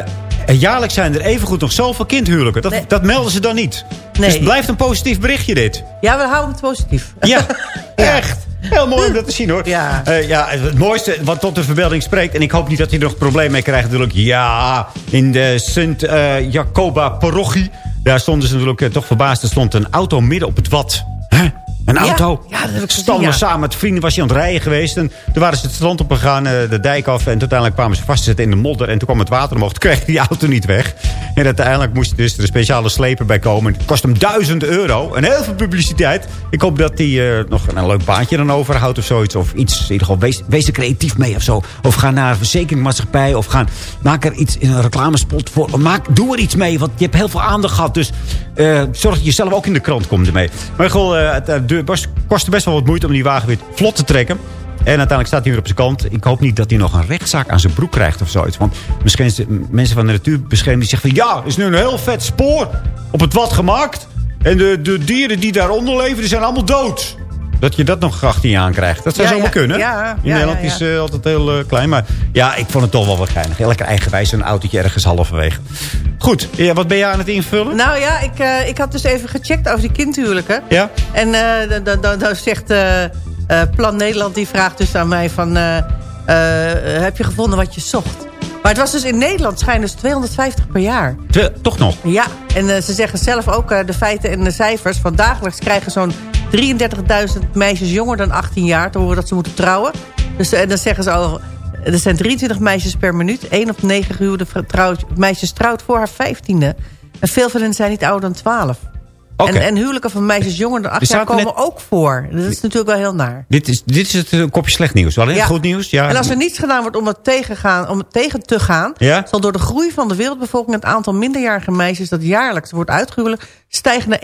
jaarlijks zijn er evengoed nog zoveel kindhuwelijken. Dat, Nee. dat melden ze dan niet. Nee. Dus het blijft een positief berichtje dit. Ja, we houden het positief. Ja, (laughs) echt. Heel mooi om dat te zien hoor. Ja. Eh, ja, het mooiste wat tot de verbeelding spreekt. En ik hoop niet dat hij er nog problemen mee krijgt natuurlijk. Ja, in de Sint eh, Jacoba parochie. Daar stonden ze natuurlijk eh, toch verbaasd. Er stond een auto midden op het wat. Hè? Een auto. Ja, dat heb ik gezien, Stonden ja. samen met vrienden. Was hij aan het rijden geweest. En toen waren ze het strand op gegaan. eh, de dijk af. En uiteindelijk kwamen ze vastzitten in de modder. En toen kwam het water omhoog. Toen kreeg die auto niet weg. En uiteindelijk moest dus er een speciale sleper bij komen. Het kost hem 1000 euro. En heel veel publiciteit. Ik hoop dat hij eh, nog een leuk baantje dan overhoudt of zoiets. Of iets. In ieder geval, wees, wees er creatief mee of zo. Of ga naar een verzekeringmaatschappij. Of gaan, maak er iets in een reclamespot voor. Maak, doe er iets mee. Want je hebt heel veel aandacht gehad. Dus eh, zorg dat je zelf ook in de krant komt ermee. Maar goh, eh, het kostte best wel wat moeite om die wagen weer vlot te trekken. En uiteindelijk staat hij weer op zijn kant. Ik hoop niet dat hij nog een rechtszaak aan zijn broek krijgt of zoiets. Want misschien is de- mensen van de natuurbescherming die zeggen van... ja, is nu een heel vet spoor op het wat gemaakt. En de, de dieren die daaronder leven, die zijn allemaal dood. Dat je dat nog achter je aan krijgt. Dat zou Ja, zomaar ja, kunnen. ja, In Nederland is eh, altijd heel eh, klein. Maar ja, ik vond het toch wel wat geinig. Lekker eigenwijs een autootje ergens halverwege. Goed, ja, wat ben je aan het invullen? Nou ja, ik, eh, ik had dus even gecheckt over die kindhuwelijken. Ja? En dan- zegt Plan Nederland, die vraagt dus aan mij van... heb je gevonden wat je zocht? Maar het was dus in Nederland schijnt dus 250 per jaar. Toch nog? Ja, en ze zeggen zelf ook de feiten en de cijfers. Van dagelijks krijgen zo'n 33.000 meisjes jonger dan 18 jaar... te horen dat ze moeten trouwen. Dus, eh, en dan zeggen ze al... Er zijn 23 meisjes per minuut. 1 op 9 gehuwde meisjes trouwt voor haar 15e. En veel van hen zijn niet ouder dan 12. En, en huwelijken van meisjes jonger dan 8 Er jaar komen ook voor. Dat is natuurlijk wel heel naar. Dit is, dit is het eh, kopje slecht nieuws. Alleen Ja. goed nieuws. Ja. En als er niets gedaan wordt om het, tegengaan, om het tegen te gaan... Ja? zal door de groei van de wereldbevolking... het aantal minderjarige meisjes dat jaarlijks wordt uitgehuwelijk... stijgen naar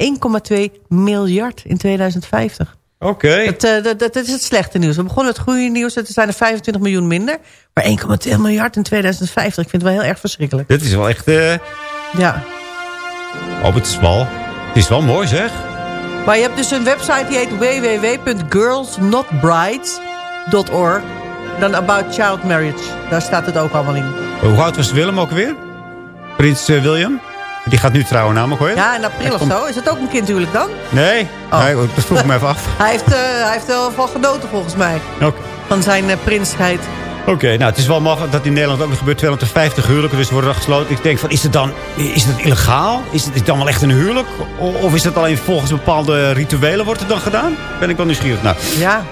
1,2 miljard in 2050. Oké. Dat, eh, dat, dat is het slechte nieuws. We begonnen het goede nieuws. Er zijn er 25 miljoen minder. Maar 1,2 miljard in 2050. Ik vind het wel heel erg verschrikkelijk. Dit is wel echt... eh, Ja. Oh, het. Het is wel mooi zeg. Maar je hebt dus een website die heet www.girlsnotbrides.org. Dan About Child Marriage. Daar staat het ook allemaal in. Hoe oud was Willem ook weer? Prins eh, William? Die gaat nu trouwen namelijk hoor. Ja, in april of zo. Is het ook een kindhuwelijk dan? Nee? Oh. nee, dat vroeg ik me even af. (laughs) Hij heeft, eh, hij heeft er wel van genoten volgens mij. Van zijn eh, prinsheid. Oké, nou het is wel mogelijk dat in Nederland ook nog gebeurt 250 huwelijken dus worden gesloten. Ik denk van, is het dan is het illegaal? Is het, is dan wel echt een huwelijk? O- Of is het alleen volgens bepaalde rituelen wordt het dan gedaan? Ben ik wel nieuwsgierig. Nou, Ja.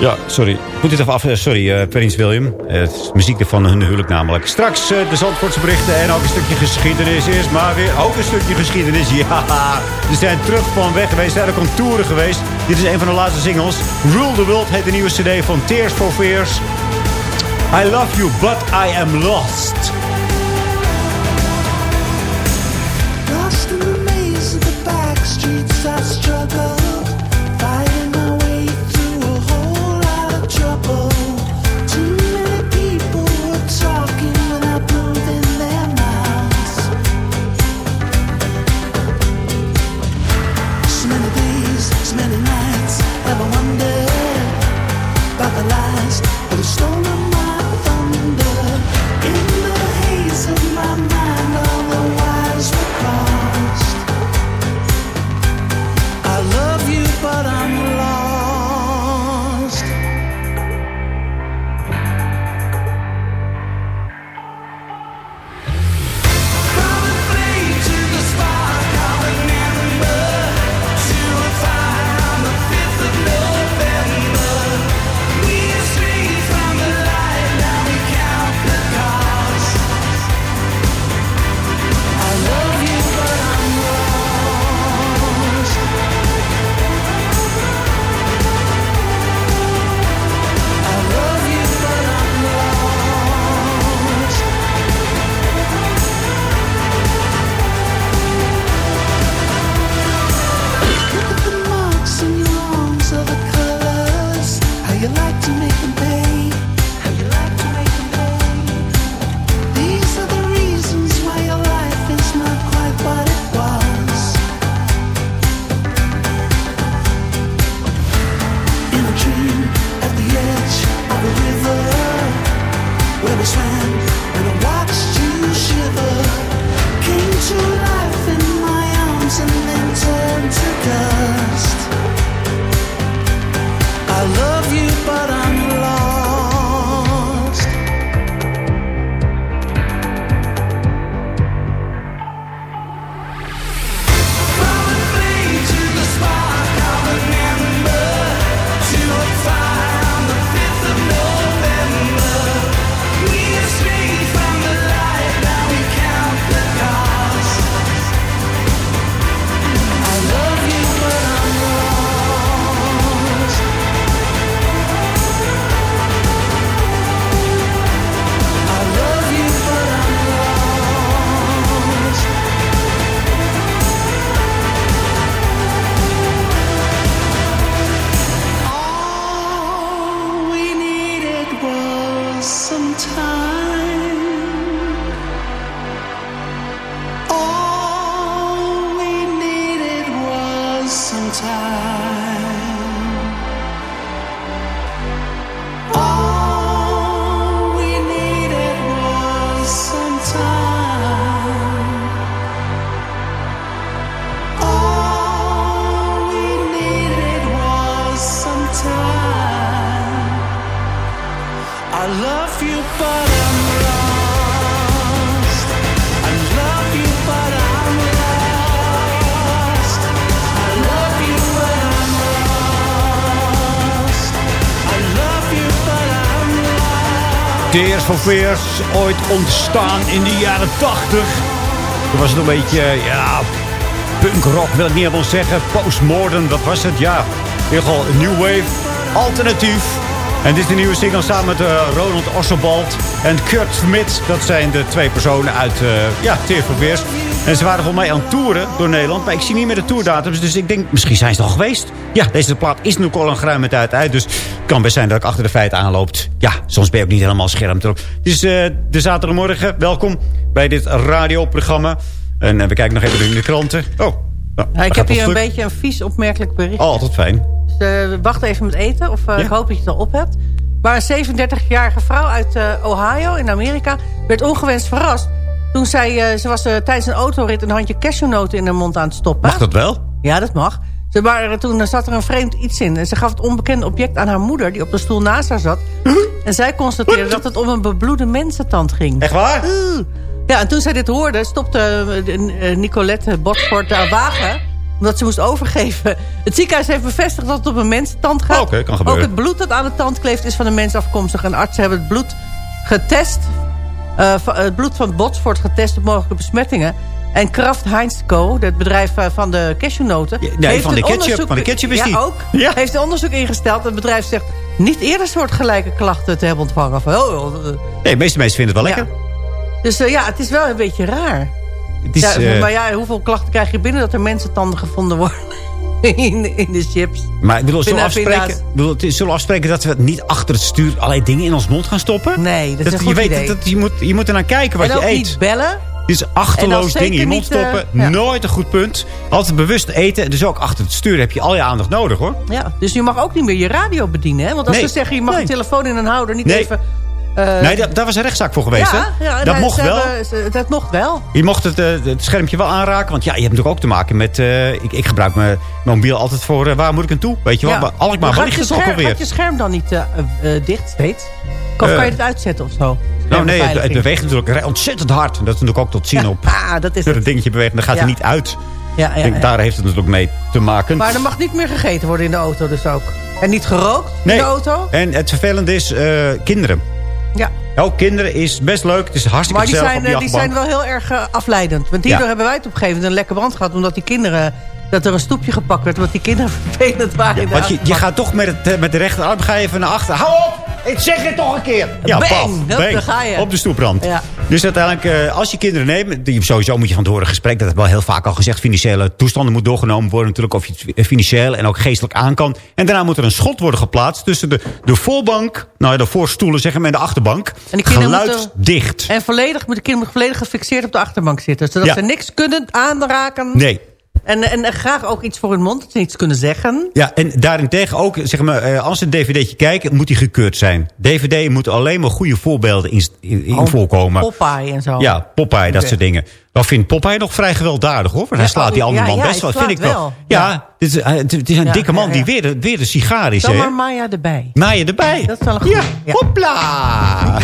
Ja, sorry. Moet dit even af. eh, Sorry, eh, Prins William. Eh, het is muziek van hun huwelijk namelijk. Straks de Zandvoortse berichten en ook een stukje geschiedenis is. Maar weer ook een stukje geschiedenis. (laughs) Ja, we zijn terug van weg geweest. Zijn ook on toeren geweest. Dit is een van de laatste singles. Rule the World heet de nieuwe cd van Tears for Fears. I love you, but I am. Lost to make them pay. Tears for Fears, ooit ontstaan in de jaren 80. Toen was het een beetje, ja, punkrock wil ik niet helemaal zeggen. Postmodern, wat was het? Ja, in ieder geval new wave, alternatief. En dit is de nieuwe single samen met eh, Ronald Osselbald en Kurt Smit. Dat zijn de twee personen uit uh, ja, Tears for Fears. En ze waren volgens mij aan het toeren door Nederland. Maar ik zie niet meer de tourdatums. Dus ik denk, misschien zijn ze al geweest. Ja, deze plaat is nu al een geruime tijd uit. Dus kan best zijn dat ik achter de feiten aanloopt. Ja, soms ben je ook niet helemaal scherm erop. Dus uh, de zaterdagmorgen, welkom bij dit radioprogramma. En uh, we kijken nog even in de kranten. Oh, nou, Ja, ik heb hier een beetje een vies opmerkelijk bericht. Oh, altijd fijn. Dus uh, wacht even met eten. Of Ja. ik hoop dat je het al op hebt. Maar een 37-jarige vrouw uit Ohio in Amerika... werd ongewenst verrast. Toen zij, ze was tijdens een autorit een handje cashewnoten in haar mond aan het stoppen. Mag dat wel? Ja, dat mag. Ze waren, toen zat er een vreemd iets in. En ze gaf het onbekende object aan haar moeder... die op de stoel naast haar zat. En zij constateerde dat het om een bebloede mensentand ging. Echt waar? Ja, en toen zij dit hoorde, stopte uh, Nicolette Botfort haar wagen omdat ze moest overgeven. Het ziekenhuis heeft bevestigd dat het op een mensentand gaat. Oh, Oké, kan gebeuren. Ook het bloed dat aan de tand kleeft is van een mens afkomstig. En artsen hebben het bloed getest. Uh, het bloed van Botsfort getest op mogelijke besmettingen. En Kraft Heinz Co., het bedrijf uh, van de cashewnoten... Ja, nee, van de, ketchup, van de ketchup is ja, die. ook. Ja. Heeft een onderzoek ingesteld. Het bedrijf zegt niet eerder soortgelijke klachten te hebben ontvangen. Van, oh, uh, nee, de meeste mensen vinden het wel lekker. Dus uh, ja, het is wel een beetje raar. Het is, ja, maar ja, hoeveel klachten krijg je binnen dat er mensentanden gevonden worden (laughs) in, in de chips? Maar ik bedoel, zullen we afspreken, bedoel, zullen we afspreken dat we niet achter het stuur allerlei dingen in ons mond gaan stoppen? Nee, dat is een je goed weet, idee. Dat, je, moet, je moet er naar kijken wat en je ook eet. niet bellen. Dit is achterloos dingen in je mond niet, uh, stoppen. ja. Nooit een goed punt. Altijd bewust eten. Dus ook achter het stuur heb je al je aandacht nodig hoor. Ja, dus je mag ook niet meer je radio bedienen. Hè? Want als Nee. ze zeggen je mag Nee. je telefoon in een houder niet Nee. even... uh, nee, daar, daar was een rechtszaak voor geweest ja, hè? ja, dat mocht wel. dat mocht wel. Je mocht het, uh, het schermpje wel aanraken. Want ja, je hebt natuurlijk ook te maken met... uh, ik, ik gebruik mijn mobiel altijd voor... waar moet ik aan toe? Weet je wel? Ja. Maar Alkmaar, Maar waar ligt je het ook scherm- alweer? Gaat je scherm dan niet dicht steeds? Of Eh. kan je het uitzetten of zo? Nou nee, het, beweegt natuurlijk ontzettend hard. Dat is natuurlijk ook tot zien Ja, op... ah, dat is (laughs) het. dingetje beweegt, dan gaat hij niet uit. Ja, ja. Daar heeft het natuurlijk mee te maken. Maar er mag niet meer gegeten worden in de auto dus ook. En niet gerookt nee. in de auto? En het vervelende is eh, kinderen. Ja. Ook kinderen is best leuk. Het is hartstikke Maar die zijn, op die eh, die zijn wel heel erg eh, afleidend. Want hierdoor Ja. hebben wij het op een gegeven moment een lekker brand gehad. Omdat die kinderen, dat er een stoepje gepakt werd. Omdat die kinderen (laughs) vervelend waren. de Want je, je gaat toch met, het, eh, met de rechterarm ga je even naar achter. Hou op! Ik zeg het toch een keer! Ja, Bang! paf, Hup, bang. daar ga je. Op de stoeprand. Ja. Dus uiteindelijk, eh, als je kinderen neemt... die- Sowieso moet je van het gesprek... dat heb ik wel heel vaak al gezegd... financiële toestanden moet doorgenomen worden natuurlijk... of je het eh, financieel en ook geestelijk aan kan. En daarna moet er een schot worden geplaatst... tussen de, de voorbank, nou ja, de voorstoelen zeg maar... en de achterbank. En die kinderen Geluid moeten- dicht. En volledig, moet de kinderen volledig gefixeerd op de achterbank zitten. Zodat Ja. ze niks kunnen aanraken. Nee. En, en, graag ook iets voor hun mond. Dat ze iets kunnen zeggen. Ja, en daarentegen ook, zeg maar, eh, als ze een dvd'tje kijken, moet die gekeurd zijn. DVD moeten alleen maar goede voorbeelden in, in, in Oh, voorkomen. Popeye en zo. Ja, Popeye, dat soort dingen. Dan vindt Popeye nog vrij gewelddadig, hoor. Want hij slaat die oh, andere ja, man ja, best wel, vind ik wel. Ja, dit is, hij- het, het is een dikke man die weer weer de sigaar is, Dan maar Maya erbij. Naaien erbij. Dat is wel een goede. Ja, hopla!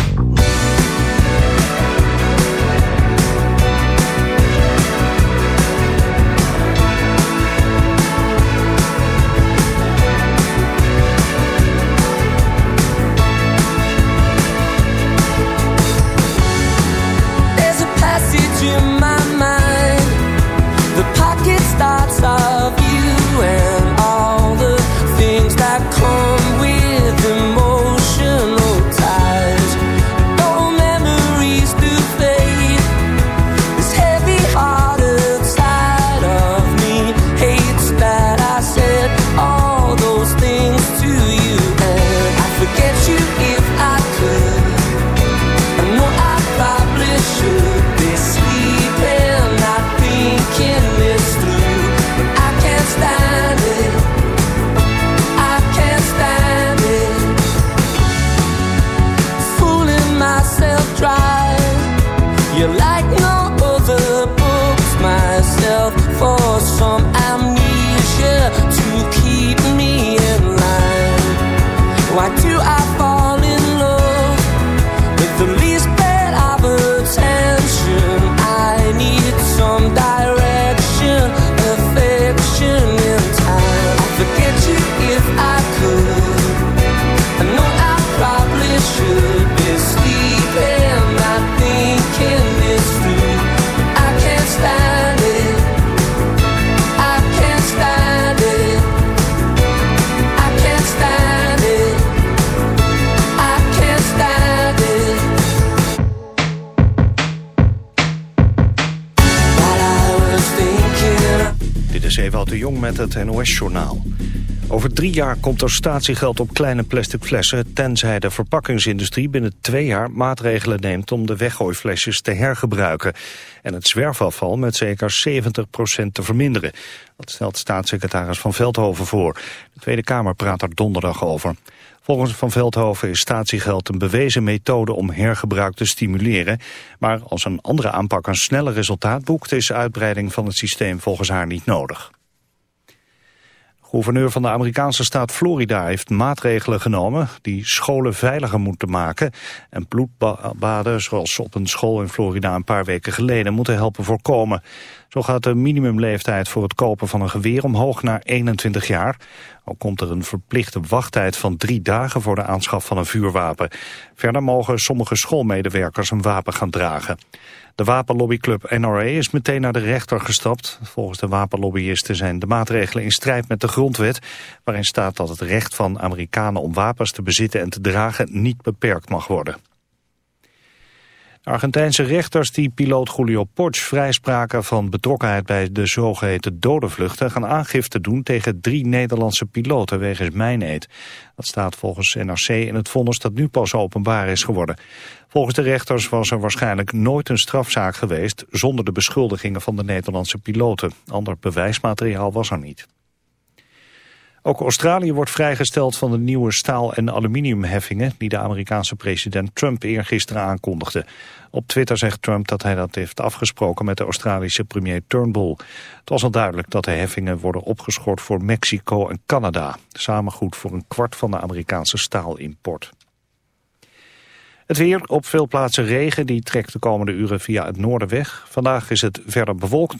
Het NOS-journaal. Over drie jaar komt er statiegeld op kleine plastic flessen... tenzij de verpakkingsindustrie binnen twee jaar maatregelen neemt... om de weggooiflesjes te hergebruiken... en het zwerfafval met zeker 70% te verminderen. Dat stelt staatssecretaris Van Veldhoven voor. De Tweede Kamer praat er donderdag over. Volgens Van Veldhoven is statiegeld een bewezen methode om hergebruik te stimuleren. Maar als een andere aanpak een sneller resultaat boekt... is uitbreiding van het systeem volgens haar niet nodig. Gouverneur van de Amerikaanse staat Florida heeft maatregelen genomen die scholen veiliger moeten maken en bloedbaden zoals op een school in Florida een paar weken geleden moeten helpen voorkomen. Zo gaat de minimumleeftijd voor het kopen van een geweer omhoog naar 21 jaar. Ook komt er een verplichte wachttijd van drie dagen voor de aanschaf van een vuurwapen. Verder mogen sommige schoolmedewerkers een wapen gaan dragen. De wapenlobbyclub NRA is meteen naar de rechter gestapt. Volgens de wapenlobbyisten zijn de maatregelen in strijd met de grondwet... waarin staat dat het recht van Amerikanen om wapens te bezitten en te dragen niet beperkt mag worden. Argentijnse rechters die piloot Julio Porch vrijspraken van betrokkenheid bij de zogeheten dodenvluchten gaan aangifte doen tegen drie Nederlandse piloten wegens mijneed. Dat staat volgens NRC in het vonnis dat nu pas openbaar is geworden. Volgens de rechters was er waarschijnlijk nooit een strafzaak geweest zonder de beschuldigingen van de Nederlandse piloten. Ander bewijsmateriaal was er niet. Ook Australië wordt vrijgesteld van de nieuwe staal- en aluminiumheffingen die de Amerikaanse president Trump eergisteren aankondigde. Op Twitter zegt Trump dat hij dat heeft afgesproken met de Australische premier Turnbull. Het was al duidelijk dat de heffingen worden opgeschort voor Mexico en Canada. Samen goed voor een kwart van de Amerikaanse staalimport. Het weer op veel plaatsen regen, die trekt de komende uren via het noorden weg. Vandaag is het verder bewolkt met